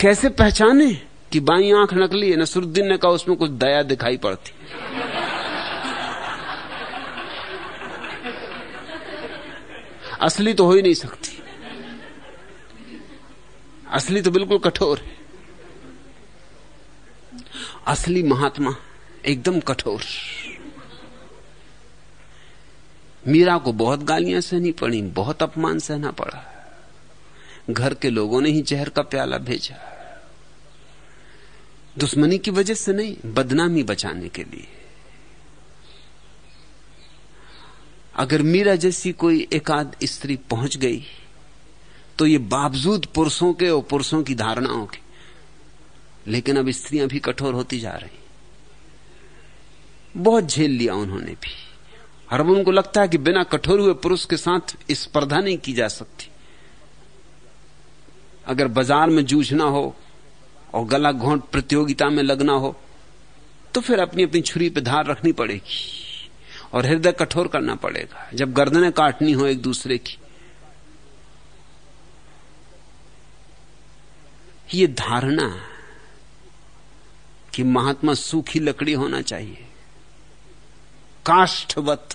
Speaker 2: कैसे पहचाने कि बाई आँख नकली है? नसरुद्दीन ने कहा, उसमें कुछ दया दिखाई पड़ती। असली तो हो ही नहीं सकती। असली तो बिल्कुल कठोर है। असली महात्मा एकदम कठोर। मीरा को बहुत गालियाँ सहनी पड़ी, बहुत अपमान सहना पड़ा। घर के लोगों ने ही जहर का प्याला भेजा। दुश्मनी की वजह से नहीं, बदनामी बचाने के लिए। अगर मीरा जैसी कोई एकाध स्त्री पहुँच गई तो ये बावजूद पुरुषों के और पुरुषों की धारणाओं के लेकिन अब स्त्रियाँ भी कठोर होती जा रही बहुत झेल लिया उन्होंने भी। और अब उनको लगता है कि बिना कठोर हुए पुरुष के साथ स्पर्धा नहीं की जा सकती। अगर बाज़ार में जूझना हो और गला घोंट प्रतियोगिता में लगना हो तो फिर अपनी अपनी छुरी पर धार रखनी पड़ेगी और हृदय कठोर करना पड़ेगा। जब गर्दनें काटनी हो एक दूसरे की, ये धारणा कि महात्मा सूखी लकड़ी होना चाहिए। काष्ठवत।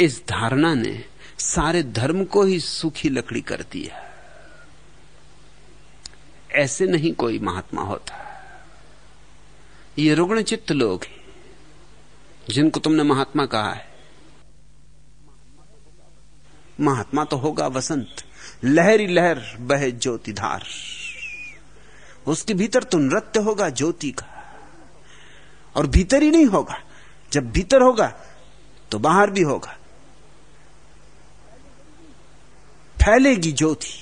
Speaker 2: इस धारणा ने सारे धर्म को ही सूखी लकड़ी कर दिया। ऐसे नहीं कोई महात्मा होता। ये रुग्ण चित्त लोग हैं, जिनको तुमने महात्मा कहा है। महात्मा तो होगा वसंत। लहरी लहर बहे ज्योति धार उसके भीतर तो नृत्य होगा ज्योति का, और भीतर ही नहीं होगा। जब भीतर होगा तो बाहर भी होगा। फैलेगी ज्योति।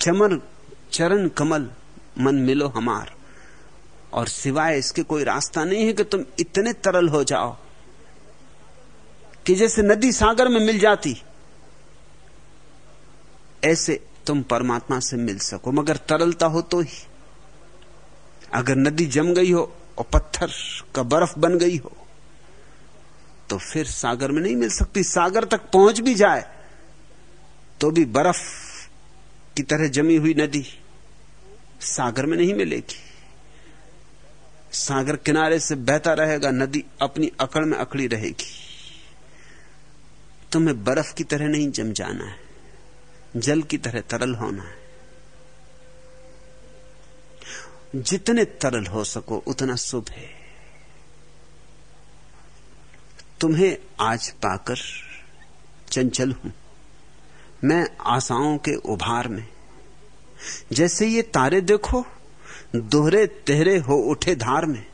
Speaker 2: चमन, चरण कमल, मन मिलो हमार। और सिवाय इसके कोई रास्ता नहीं है कि तुम इतने तरल हो जाओ, कि जैसे नदी सागर में मिल जाती ऐसे तुम परमात्मा से मिल सको, मगर तरलता हो तो ही। अगर नदी जम गई हो और पत्थर का बर्फ़ बन गई हो तो फिर सागर में नहीं मिल सकती। सागर तक पहुँच भी जाए तो भी बर्फ़ की तरह जमी हुई नदी सागर में नहीं मिलेगी। सागर किनारे से बहता रहेगा, नदी अपनी अकड़ में अकड़ी रहेगी। तुम्हें बर्फ़ की तरह नहीं जम जाना है। जल की तरह तरल होना है। जितने तरल हो सको, उतना शुभ है। तुम्हें आज पाकर चंचल हूँ। मैं आशाओं के उभार में। जैसे ये तारे देखो, दोहरे तेहरे हो उठे धार में।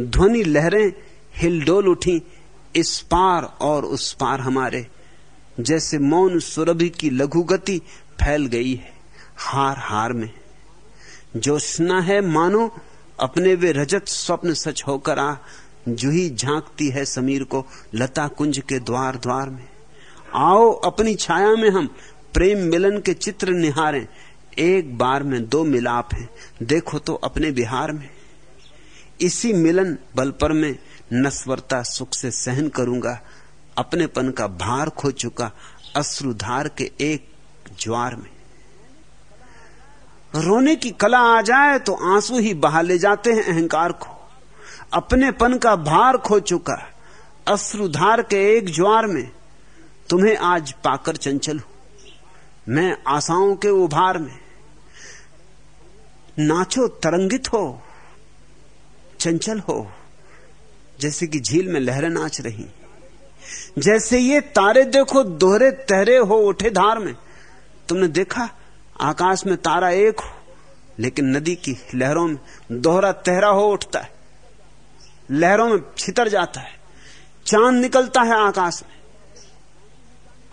Speaker 2: ध्वनि लहरें, हिलडोल उठी, इस पार और उस पार हमारे। जैसे मौन सुरभि की लघु गति फैल गई है, हार हार में। जोशना है मानो, अपने वे रजत स्वप्न सच होकर आ जूही झांकती है समीर को लता कुंज के द्वार द्वार में। आओ अपनी छाया में हम प्रेम मिलन के चित्र निहारें, एक बार में दो मिलाप हैं, देखो तो अपने बिहार में। इसी मिलन बल पर में नस्वरता सुख से सहन करूँगा अपनेपन का भार खो चुका अश्रुधार के एक ज्वार में। रोने की कला आ जाए तो आँसू ही बहा ले जाते हैं अहंकार को। अपनेपन का भार खो चुका अश्रुधार के एक ज्वार में। तुम्हें आज पाकर चंचल हूँ। मैं आशाओं के उभार में। नाचो, तरंगित हो। चंचल हो, जैसे कि झील में लहरें नाच रही। जैसे ये तारे देखो, दोहरे तहरे हो उठे धार में। तुमने देखा, आकाश में तारा एक हो, लेकिन नदी की लहरों में दोहरा तहरा हो उठता है। लहरों में छितर जाता है, चाँद निकलता है आकाश में।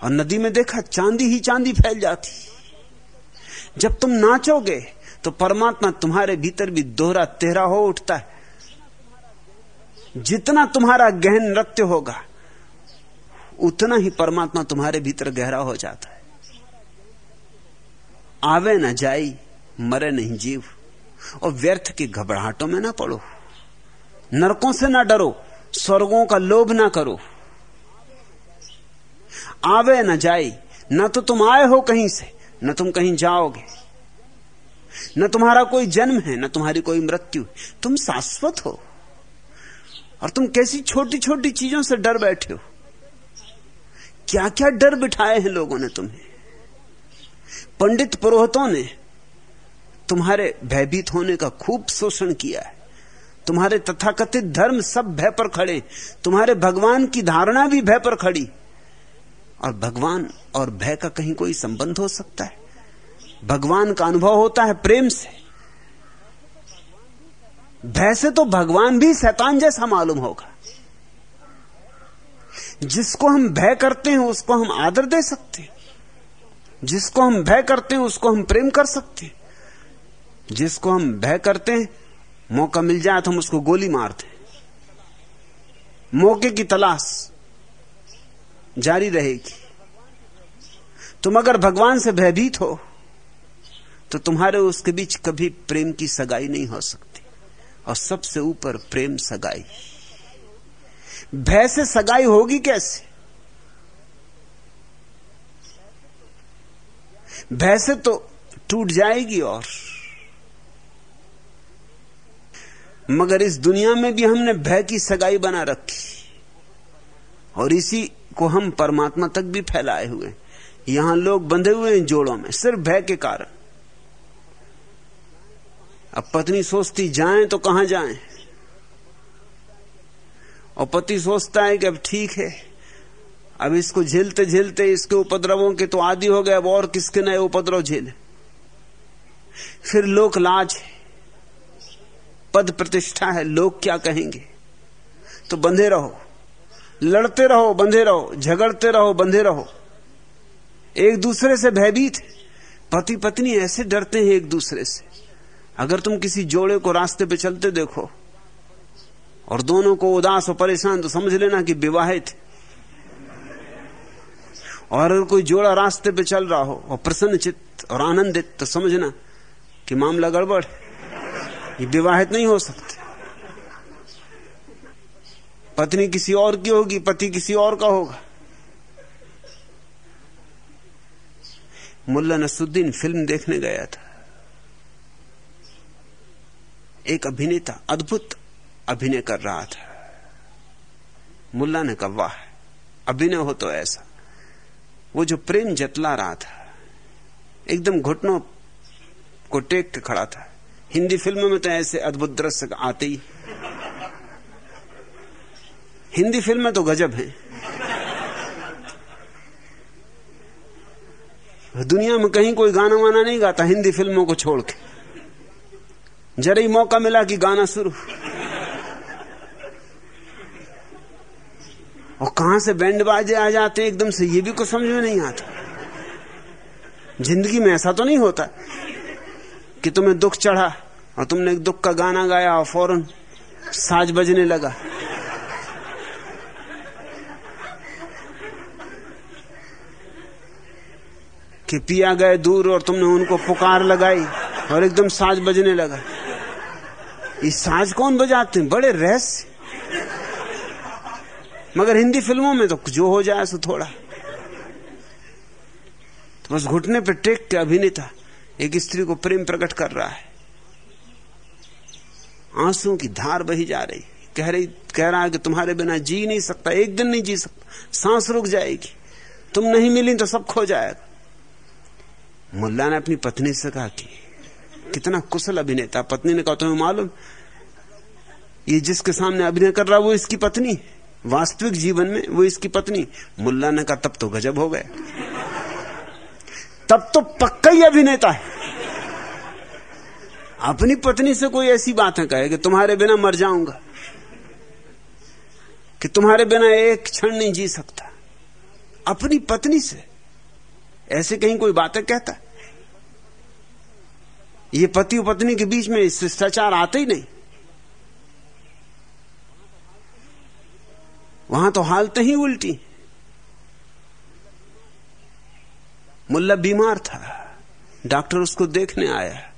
Speaker 2: और नदी में देखा, चांदी ही चांदी फैल जाती जब तुम नाचोगे तो परमात्मा तुम्हारे भीतर भी दोहरा तेहरा हो उठता है। जितना तुम्हारा गहन नृत्य होगा उतना ही परमात्मा तुम्हारे भीतर गहरा हो जाता है। आवे न जाई, मरे नहीं जीव। और व्यर्थ की घबराहटों में ना पड़ो। नरकों से ना डरो, स्वर्गों का लोभ ना करो। आवे न जाई, ना तो तुम आए हो कहीं से, न तुम कहीं जाओगे। न तुम्हारा कोई जन्म है, न तुम्हारी कोई मृत्यु। तुम शाश्वत हो। और तुम कैसी छोटी छोटी चीज़ों से डर बैठे हो। क्या क्या डर बिठाए हैं लोगों ने तुम्हें? पंडित पुरोहितों ने तुम्हारे भयभीत होने का खूब शोषण किया है। तुम्हारे तथाकथित धर्म सब भय पर खड़े तुम्हारे भगवान की धारणा भी भय पर खड़ी। और भगवान और भय का कहीं कोई संबंध हो सकता है? भगवान का अनुभव होता है प्रेम से। भय से तो भगवान भी शैतान जैसा मालूम होगा। जिसको हम भय करते हैं, उसको हम आदर दे सकते हैं। जिसको हम भय करते हैं, उसको हम प्रेम कर सकते हैं। जिसको हम भय करते हैं, मौका मिल जाए तो हम उसको गोली मारते हैं मौके की तलाश जारी रहेगी। तुम अगर भगवान से भयभीत हो तो तुम्हारे उसके बीच कभी प्रेम की सगाई नहीं हो सकती। और सबसे ऊपर प्रेम सगाई। भय से सगाई होगी कैसे? भय से तो टूट जाएगी और। मगर इस दुनिया में भी हमने भय की सगाई बना रखी। और इसी को हम परमात्मा तक भी फैलाए हुए यहाँ लोग बंधे हुए हैं जोड़ों में, सिर्फ़ भय के कारण। अब पत्नी सोचती, जाएँ तो कहाँ जाएँ? और पति सोचता है कि अब ठीक है। अब इसको झेलते झेलते इसके उपद्रवों के तो आदि हो गए, अब और किसके नए उपद्रव झेले? फिर लोक लाज है। पद प्रतिष्ठा है लोग क्या कहेंगे? तो बंधे रहो। लड़ते रहो, बंधे रहो। झगड़ते रहो, बंधे रहो। एक दूसरे से भयभीत पति पत्नी ऐसे डरते हैं एक दूसरे से। अगर तुम किसी जोड़े को रास्ते पे चलते देखो और दोनों को उदास और परेशान तो समझ लेना कि विवाहित। और अगर कोई जोड़ा रास्ते पे चल रहा हो और प्रसन्न चित्त और आनंदित तो समझना कि मामला गड़बड़ ये विवाहित नहीं हो सकते। पत्नी किसी और की होगी, पति किसी और का होगा। मुल्ला नसुद्दीन फ़िल्म देखने गया था। एक अभिनेता, अद्भुत अभिनय कर रहा था। मुल्ला ने कहा, वाह, अभिनय हो तो ऐसा। वो जो प्रेम जतला रहा था, एकदम घुटनों को टेक के खड़ा था। हिंदी फ़िल्मों में तो ऐसे अद्भुत दृश्य आते ही। हिंदी फ़िल्में तो गजब हैं। दुनिया में कहीं कोई गाना वाना नहीं गाता हिंदी फ़िल्मों को छोड़ के। जरा ही मौका मिला कि गाना शुरू। और कहाँ से बैंड बाजे आ जाते एकदम से, ये भी कुछ समझ में नहीं आता। ज़िंदगी में ऐसा तो नहीं होता कि तुम्हें दुख चढ़ा और तुमने एक दुख का गाना गाया और फ़ौरन साज बजने लगा। कि पिया गए दूर और तुमने उनको पुकार लगाई और एकदम साज बजने लगा। ये साज कौन बजाते हैं? बड़े रहस्य। मगर हिंदी फ़िल्मों में तो जो हो जाए सो थोड़ा। तो बस घुटने पर टेक के अभिनेता एक स्त्री को प्रेम प्रकट कर रहा है। आंसुओं की धार बही जा रही। कह रही, कह रहा है कि तुम्हारे बिना जी नहीं सकता, एक दिन नहीं जी सकता। सांस रुक जाएगी। तुम नहीं मिली तो सब खो जाएगा। मुल्ला ने अपनी पत्नी से कहा कि कितना कुशल अभिनेता। पत्नी ने कहा, तुम्हें मालूम, ये जिसके सामने अभिनय कर रहा वो इसकी पत्नी वास्तविक जीवन में वो इसकी पत्नी मुल्ला ने कहा तब तो गजब हो गए तब तो पक्का ही अभिनेता है। अपनी पत्नी से कोई ऐसी बातें कहे कि तुम्हारे बिना मर जाऊँगा, कि तुम्हारे बिना एक क्षण नहीं जी सकता। अपनी पत्नी से ऐसे कहीं कोई बातें कहता? ये पति और पत्नी के बीच में शिष्टाचार आते ही नहीं। वहाँ तो हालत ही उल्टी। मुल्ला बीमार था। डॉक्टर उसको देखने आया।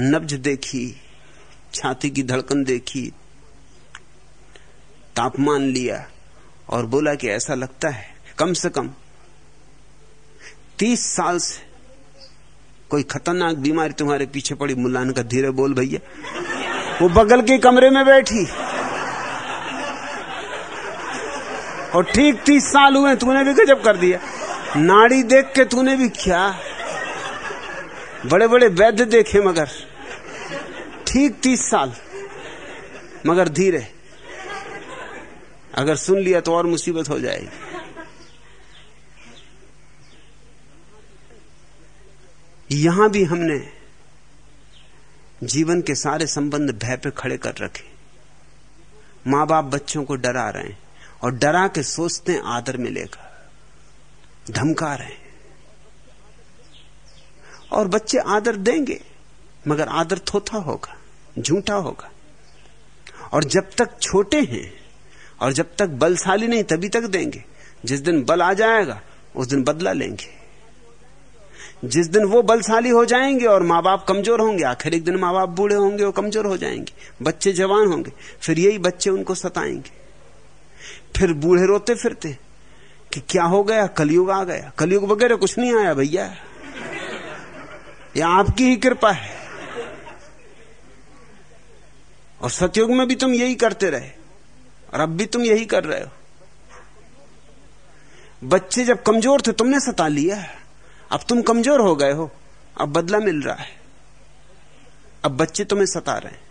Speaker 2: नब्ज देखी, छाती की धड़कन देखी, तापमान लिया और बोला कि ऐसा लगता है, कम से कम तीस साल से कोई खतरनाक बीमारी तुम्हारे पीछे पड़ी। मुल्लान का धीरे बोल भैया। वो बगल के कमरे में बैठी। और ठीक तीस साल हुए तूने भी गजब कर दिया। नाड़ी देख के तूने भी क्या? बड़े बड़े वैद्य देखे मगर। ठीक तीस साल, मगर धीरे। अगर सुन लिया तो और मुसीबत हो जाएगी। यहाँ भी हमने जीवन के सारे संबंध भय पे खड़े कर रखे। माँ बाप बच्चों को डरा रहे हैं। और डरा के सोचते हैं आदर मिलेगा धमका रहे और बच्चे आदर देंगे, मगर आदर थोथा होगा, झूठा होगा। और जब तक छोटे हैं, और जब तक बलशाली नहीं, तभी तक देंगे। जिस दिन बल आ जाएगा, उस दिन बदला लेंगे। जिस दिन वो बलशाली हो जाएँगे और माँ बाप कमज़ोर होंगे, आखिर एक दिन माँ बाप बूढ़े होंगे और कमज़ोर हो जाएँगे। बच्चे जवान होंगे, फिर यही बच्चे उनको सताएँगे। फिर बूढ़े रोते फिरते कि क्या हो गया? कलयुग आ गया। कलयुग वगैरह कुछ नहीं आया भैया। ये आपकी ही कृपा है। और सतयुग में भी तुम यही करते रहे। और अब भी तुम यही कर रहे हो। बच्चे जब कमज़ोर थे, तुमने सता लिया अब तुम कमज़ोर हो गए हो। अब बदला मिल रहा है। अब बच्चे तुम्हें सता रहे हैं।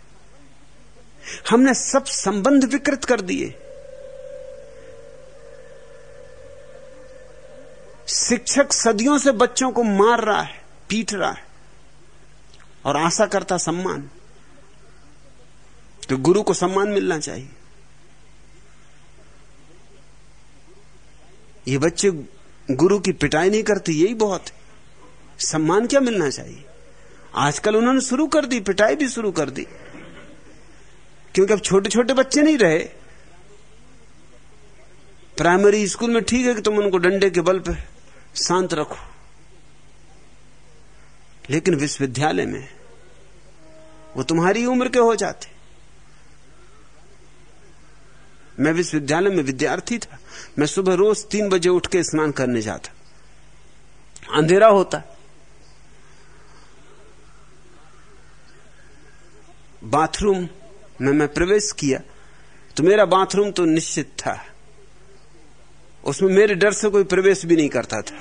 Speaker 2: हमने सब संबंध विकृत कर दिए। शिक्षक सदियों से बच्चों को मार रहा है, पीट रहा है, और आशा करता सम्मान। तो गुरु को सम्मान मिलना चाहिए। ये बच्चे गुरु की पिटाई नहीं करते, यही बहुत है। सम्मान क्या मिलना चाहिए? आजकल उन्होंने शुरू कर दी, पिटाई भी शुरू कर दी। क्योंकि अब छोटे छोटे बच्चे नहीं रहे। प्राइमरी स्कूल में ठीक है कि तुम उनको डंडे के बल पे शांत रखो। लेकिन विश्वविद्यालय में वो तुम्हारी उम्र के हो जाते। मैं विश्वविद्यालय में विद्यार्थी था। मैं सुबह रोज तीन बजे उठ के स्नान करने जाता। अंधेरा होता। बाथरूम में मैं प्रवेश किया तो मेरा बाथरूम तो निश्चित था। उसमें मेरे डर से कोई प्रवेश भी नहीं करता था।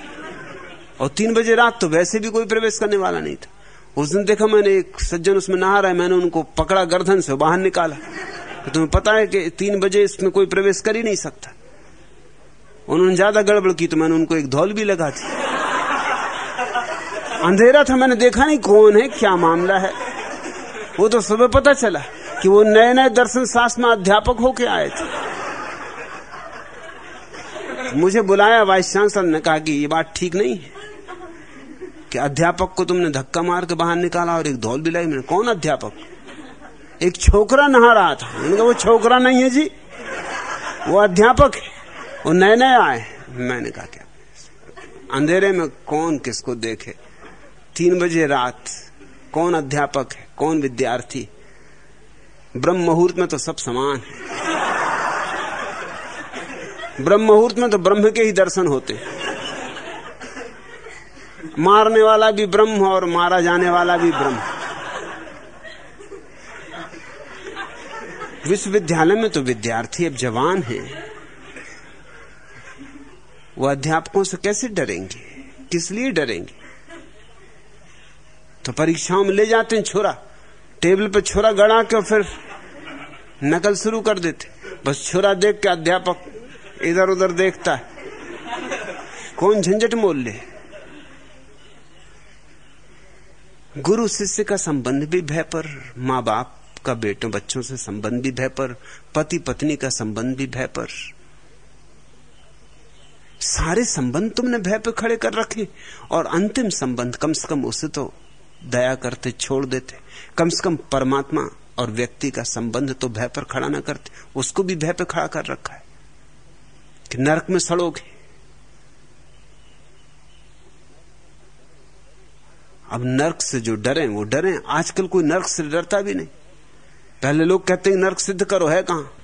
Speaker 2: और तीन बजे रात तो वैसे भी कोई प्रवेश करने वाला नहीं था। उस दिन देखा मैंने एक सज्जन उसमें नहा रहा है, मैंने उनको पकड़ा गर्दन से बाहर निकाला। तो तुम्हें पता है कि तीन बजे इसमें कोई प्रवेश कर ही नहीं सकता। उन्होंने ज़्यादा गड़बड़ की तो मैंने उनको एक धौल भी लगा दी। अंधेरा था, मैंने देखा नहीं कौन है, क्या मामला है। वो तो सुबह पता चला कि वो नए नए दर्शन शास्त्र में अध्यापक होके आए थे। मुझे बुलाया, वाइस चांसलर ने कहा कि ये बात ठीक नहीं है। कि अध्यापक को तुमने धक्का मार के बाहर निकाला और एक धौल भी लाई मैंने। कौन अध्यापक? एक छोकरा नहा रहा था। मैंने वो छोकरा नहीं है जी। वो अध्यापक है। वो नए नए आए मैंने कहा, क्या? अंधेरे में कौन किसको देखे? तीन बजे रात, कौन अध्यापक है? कौन विद्यार्थी? ब्रह्म मुहूर्त में तो सब समान है। ब्रह्म मुहूर्त में तो ब्रह्म के ही दर्शन होते मारने वाला भी ब्रह्म और मारा जाने वाला भी ब्रह्म। विश्वविद्यालय में तो विद्यार्थी अब जवान हैं। वो अध्यापकों से कैसे डरेंगे? किस लिए डरेंगे? तो परीक्षाओं में ले जाते हैं छोरा। टेबल पर छोरा गड़ा के और फिर नकल शुरू कर देते। बस छोरा देख के अध्यापक इधर उधर देखता है। कौन झंझट मोल ले? गुरु शिष्य का संबंध भी भय पर माँ बाप का बेटों बच्चों से संबंध भी भय पर पति पत्नी का संबंध भी भय पर। सारे संबंध तुमने भय पर खड़े कर रखे, और अंतिम संबंध कम से कम उसे तो दया करते, छोड़ देते। कम से कम परमात्मा और व्यक्ति का संबंध तो भय पर खड़ा ना करते, उसको भी भय पर खड़ा कर रखा है। कि नरक में सड़ोगे अब नरक से जो डरे, वो डरे। आजकल कोई नरक से डरता भी नहीं। पहले लोग कहते हैं, नरक सिद्ध करो, है कहाँ?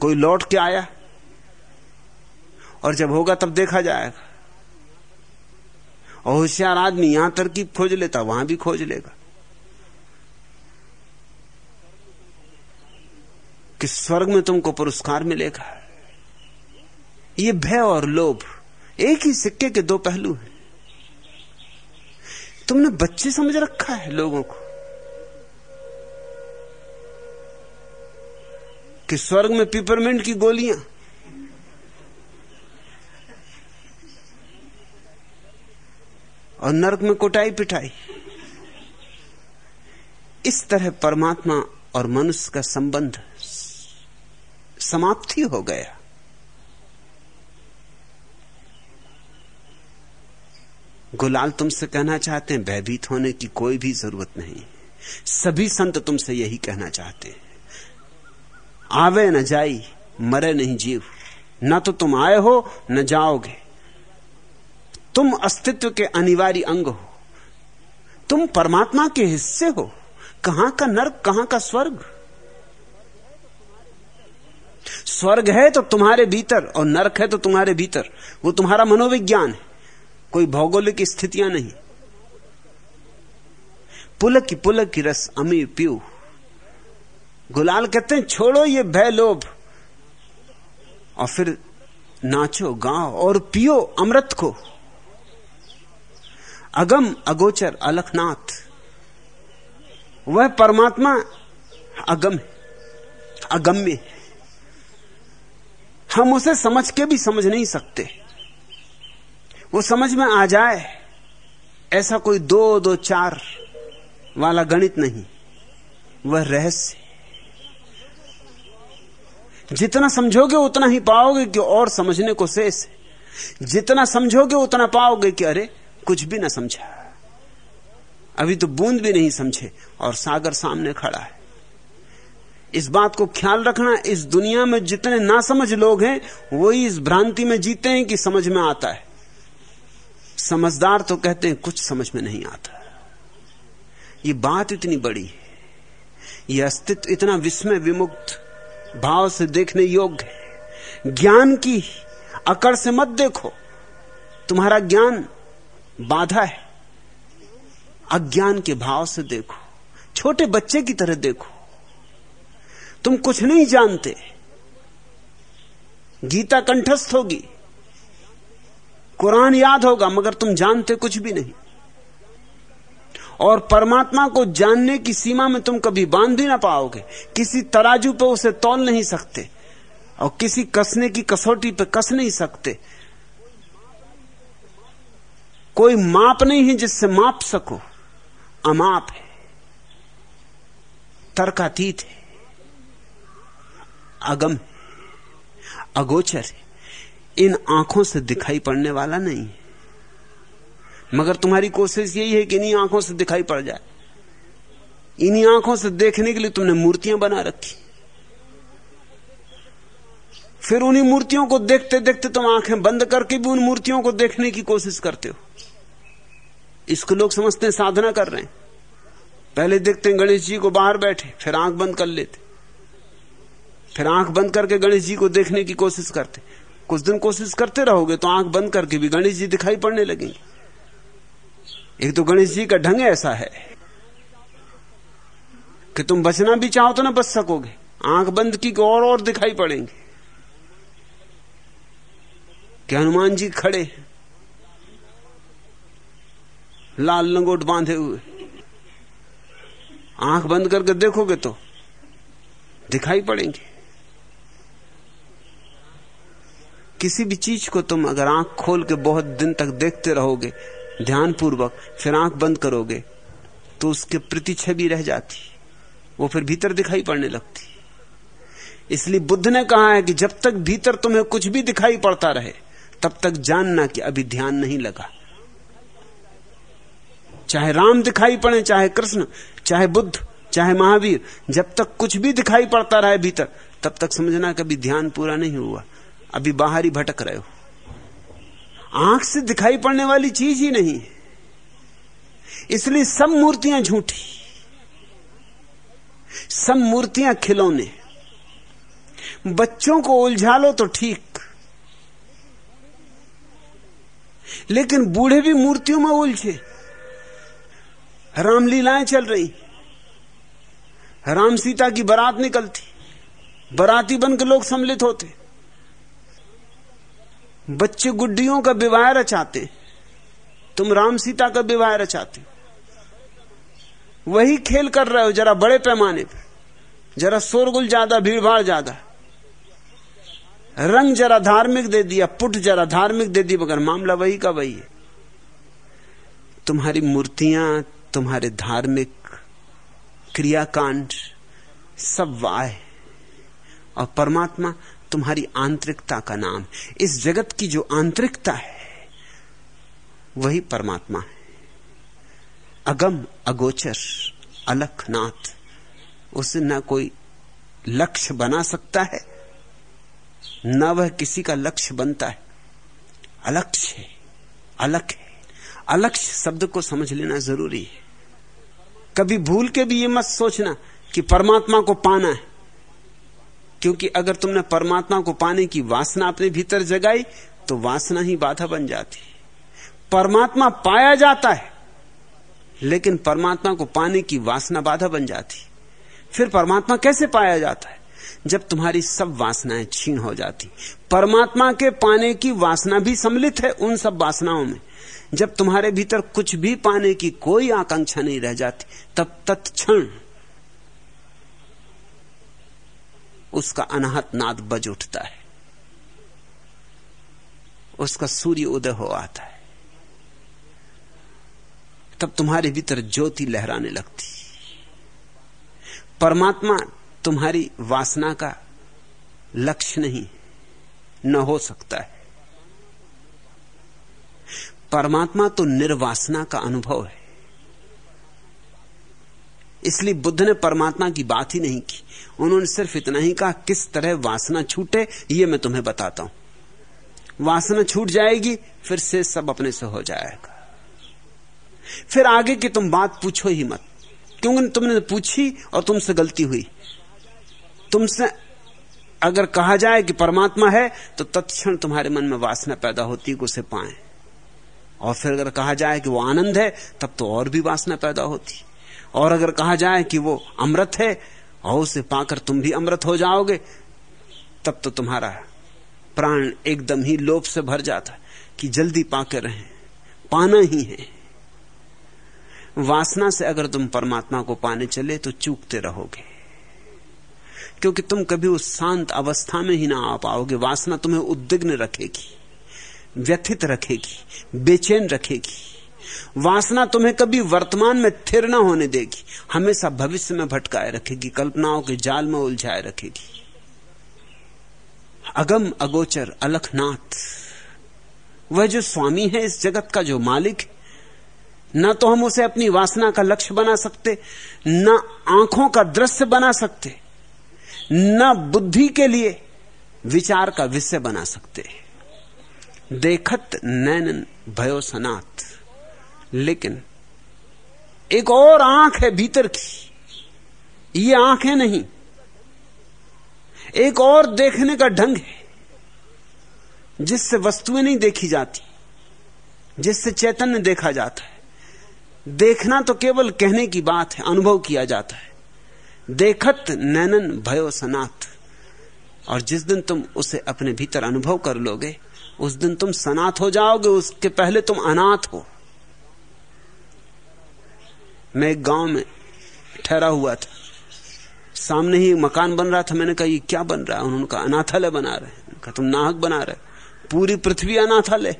Speaker 2: कोई लौट के आया? और जब होगा तब देखा जाएगा। और होशियार आदमी यहाँ तरकीब खोज लेता, वहाँ भी खोज लेगा। कि स्वर्ग में तुमको पुरस्कार मिलेगा। ये भय और लोभ एक ही सिक्के के दो पहलू हैं। तुमने बच्चे समझ रखा है लोगों को कि स्वर्ग में पिपरमेंट की गोलियाँ। और नरक में कोटाई पिटाई। इस तरह परमात्मा और मनुष्य का संबंध समाप्ति हो गया। गुलाल तुमसे कहना चाहते हैं, भयभीत होने की कोई भी ज़रूरत नहीं। सभी संत तुमसे यही कहना चाहते हैं। आवे न जाई, मरे नहीं जीव। न तो तुम आए हो, न जाओगे। तुम अस्तित्व के अनिवार्य अंग हो। तुम परमात्मा के हिस्से हो। कहाँ का नर्क, कहाँ का स्वर्ग? स्वर्ग है तो तुम्हारे भीतर और नरक है तो तुम्हारे भीतर। वो तुम्हारा मनोविज्ञान है। कोई भौगोलिक स्थितियाँ नहीं। पुलक की पुलक की रस अमीर पीऊ गुलाल कहते हैं, छोड़ो ये भय लोभ। और फिर नाचो, गाओ और पियो अमृत को। अगम अगोचर अलखनाथ। वह परमात्मा अगम अगम्य हम उसे समझ के भी समझ नहीं सकते। वो समझ में आ जाए, ऐसा कोई दो दो, चार वाला गणित नहीं, वह रहस्य। जितना समझोगे उतना ही पाओगे कि और समझने को शेष है। जितना समझोगे उतना पाओगे कि अरे, कुछ भी ना समझा। अभी तो बूंद भी नहीं समझे और सागर सामने खड़ा है। इस बात को ख्याल रखना, इस दुनिया में जितने ना समझ लोग हैं वही इस भ्रांति में जीते हैं कि समझ में आता है। समझदार तो कहते हैं, कुछ समझ में नहीं आता। ये बात इतनी बड़ी है। ये अस्तित्व इतना विस्मय विमुक्त, भाव से देखने योग्य है। ज्ञान की अकड़ से मत देखो। तुम्हारा ज्ञान बाधा है। अज्ञान के भाव से देखो। छोटे बच्चे की तरह देखो। तुम कुछ नहीं जानते। गीता कंठस्थ होगी। कुरान याद होगा, मगर तुम जानते कुछ भी नहीं। और परमात्मा को जानने की सीमा में तुम कभी बाँध भी ना पाओगे। किसी तराजू पे उसे तोल नहीं सकते, और किसी कसने की कसौटी पे कस नहीं सकते। कोई माप नहीं है जिससे माप सको। अमाप है, तर्कातीत है, अगम अगोचर है। इन आँखों से दिखाई पड़ने वाला नहीं है। मगर तुम्हारी कोशिश यही है कि इन्हीं आँखों से दिखाई पड़ जाए। इन्हीं आँखों से देखने के लिए तुमने मूर्तियाँ बना रखी। फिर उन्हीं मूर्तियों को देखते देखते तुम आँखें बंद करके भी उन मूर्तियों को देखने की कोशिश करते हो। इसको लोग समझते हैं, साधना कर रहे हैं। पहले देखते हैं गणेश जी को बाहर बैठे, फिर आँख बंद कर लेते। फिर आँख बंद करके गणेश जी को देखने की कोशिश करते। कुछ दिन कोशिश करते रहोगे तो आँख बंद करके भी गणेश जी दिखाई पड़ने लगेंगे एक तो गणेश जी का ढंग ऐसा है कि तुम बचना भी चाहो तो ना बच सकोगे। आँख बंद की और और दिखाई पड़ेंगे। कि हनुमान जी खड़े लाल लंगोट बांधे हुए। आँख बंद करके देखोगे तो दिखाई पड़ेंगे। किसी भी चीज़ को तुम अगर आँख खोल के बहुत दिन तक देखते रहोगे, ध्यानपूर्वक फिर आँख बंद करोगे तो उसके प्रति छवि रह जाती। वो फिर भीतर दिखाई पड़ने लगती। इसलिए बुद्ध ने कहा है कि जब तक भीतर तुम्हें कुछ भी दिखाई पड़ता रहे, तब तक जानना कि अभी ध्यान नहीं लगा। चाहे राम दिखाई पड़े, चाहे कृष्ण, चाहे बुद्ध, चाहे महावीर, जब तक कुछ भी दिखाई पड़ता रहे भीतर, तब तक समझना कभी ध्यान पूरा नहीं हुआ। अभी बाहर ही भटक रहे हो। आँख से दिखाई पड़ने वाली चीज़ ही नहीं। इसलिए सब मूर्तियाँ झूठी। सब मूर्तियाँ खिलौने। बच्चों को उलझा लो तो ठीक। लेकिन बूढ़े भी मूर्तियों में उलझे। रामलीलाएँ चल रही। राम सीता की बारात निकलती। बराती बनकर लोग सम्मिलित होते। बच्चे गुड्डियों का विवाह रचाते, तुम राम सीता का विवाह रचाते। वही खेल कर रहे हो जरा बड़े पैमाने पर जरा शोरगुल ज़्यादा भीड़ भाड़ ज़्यादा। रंग जरा धार्मिक दे दिया, पुट जरा धार्मिक दे दी, मगर मामला वही का वही है। तुम्हारी मूर्तियाँ, तुम्हारे धार्मिक क्रियाकांड सब वाय और परमात्मा तुम्हारी आंतरिकता का नाम। इस जगत की जो आंतरिकता है, वही परमात्मा है। अगम अगोचर, अलखनाथ, उसे न कोई लक्ष्य बना सकता है, न वह किसी का लक्ष्य बनता है। अलक्ष है अलग है। अलक्ष शब्द को समझ लेना ज़रूरी है। कभी भूल के भी ये मत सोचना कि परमात्मा को पाना है। क्योंकि अगर तुमने परमात्मा को पाने की वासना अपने भीतर जगाई तो वासना ही बाधा बन जाती परमात्मा पाया जाता है, लेकिन परमात्मा को पाने की वासना बाधा बन जाती फिर परमात्मा कैसे पाया जाता है? जब तुम्हारी सब वासनाएँ छीन हो जाती। परमात्मा के पाने की वासना भी सम्मिलित है उन सब वासनाओं में। जब तुम्हारे भीतर कुछ भी पाने की कोई आकांक्षा नहीं रह जाती, तब तत्क्षण उसका अनाहत नाद बज उठता है। उसका सूर्य उदय हो आता है। तब तुम्हारे भीतर ज्योति लहराने लगती। परमात्मा तुम्हारी वासना का लक्ष्य नहीं, न हो सकता है। परमात्मा तो निर्वासना का अनुभव है। इसलिए बुद्ध ने परमात्मा की बात ही नहीं की। उन्होंने सिर्फ़ इतना ही कहा, किस तरह वासना छूटे, ये मैं तुम्हें बताता हूँ। वासना छूट जाएगी, फिर से सब अपने से हो जाएगा। फिर आगे की तुम बात पूछो ही मत। क्योंकि तुमने पूछी और तुमसे गलती हुई। तुमसे अगर कहा जाए कि परमात्मा है तो तत्क्षण तुम्हारे मन में वासना पैदा होती कि उसे पाए। और फिर अगर कहा जाए कि वो आनंद है, तब तो और भी वासना पैदा होती और अगर कहा जाए कि वो अमृत है और उसे पाकर तुम भी अमृत हो जाओगे, तब तो तुम्हारा प्राण एकदम ही लोभ से भर जाता कि जल्दी पाके रहें। पाना ही है। वासना से अगर तुम परमात्मा को पाने चले तो चूकते रहोगे। क्योंकि तुम कभी उस शांत अवस्था में ही ना आ पाओगे। वासना तुम्हें उद्विग्न रखेगी, व्यथित रखेगी, बेचैन रखेगी। वासना तुम्हें कभी वर्तमान में थिर ना होने देगी। हमेशा भविष्य में भटकाए रखेगी, कल्पनाओं के जाल में उलझाए रखेगी। अगम अगोचर अलखनाथ, वह जो स्वामी है इस जगत का जो मालिक, न तो हम उसे अपनी वासना का लक्ष्य बना सकते, न आँखों का दृश्य बना सकते, न बुद्धि के लिए विचार का विषय बना सकते। देखत नैनन भयो सनात। लेकिन एक और आँख है भीतर की। ये आँखें नहीं। एक और देखने का ढंग है, जिससे वस्तुएँ नहीं देखी जाती, जिससे चैतन्य देखा जाता है। देखना तो केवल कहने की बात है, अनुभव किया जाता है। देखत नैनन भयो सनात। और जिस दिन तुम उसे अपने भीतर अनुभव कर लोगे, उस दिन तुम सनात हो जाओगे, उसके पहले तुम अनाथ हो। मैं एक गाँव में ठहरा हुआ था। सामने ही मकान बन रहा था। मैंने कहा, ये क्या बन रहा है? उन्होंने कहा, अनाथालय बना रहे कहा, तुम नाहक बना रहे पूरी पृथ्वी अनाथालय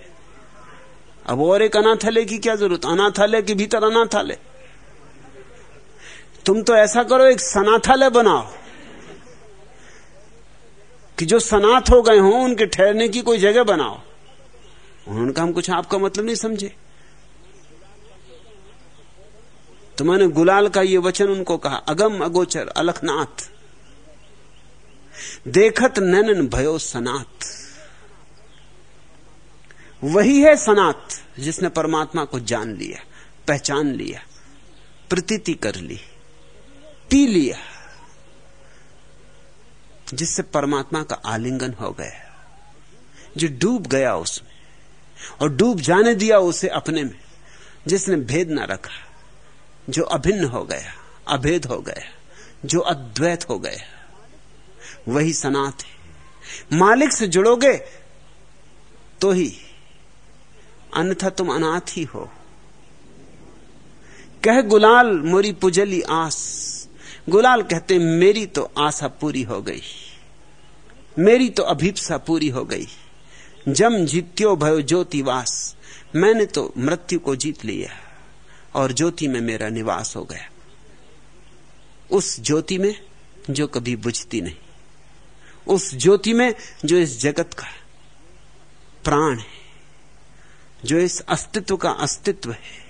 Speaker 2: अब और एक अनाथालय की क्या ज़रूरत? अनाथालय के भीतर अनाथालय। तुम तो ऐसा करो, एक सनाथालय बनाओ कि जो सनाथ हो गए हों, उनके ठहरने की कोई जगह बनाओ। उन्होंने कहा, हम कुछ आपका मतलब नहीं समझे। तो मैंने गुलाल का ये वचन उनको कहा, अगम अगोचर अलखनाथ, देखत नैनन भयो सनाथ। वही है सनात जिसने परमात्मा को जान लिया, पहचान लिया, प्रतीति कर ली, पी लिया, जिससे परमात्मा का आलिंगन हो गया, जो डूब गया उसमें, और डूब जाने दिया उसे अपने में, जिसने भेद ना रखा। जो अभिन्न हो गया अभेद हो गया जो अद्वैत हो गया वही सनात है। मालिक से जुड़ोगे तो ही अन्यथा तुम अनाथ ही हो। कह गुलाल, मोरी पुजली आस। गुलाल कहते, मेरी तो आशा पूरी हो गई। मेरी तो अभीपसा पूरी हो गई। जम जीत्यो भयो ज्योतिवास मैंने तो मृत्यु को जीत लिया। और ज्योति में मेरा निवास हो गया। उस ज्योति में जो कभी बुझती नहीं। उस ज्योति में जो इस जगत का प्राण है, जो इस अस्तित्व का अस्तित्व है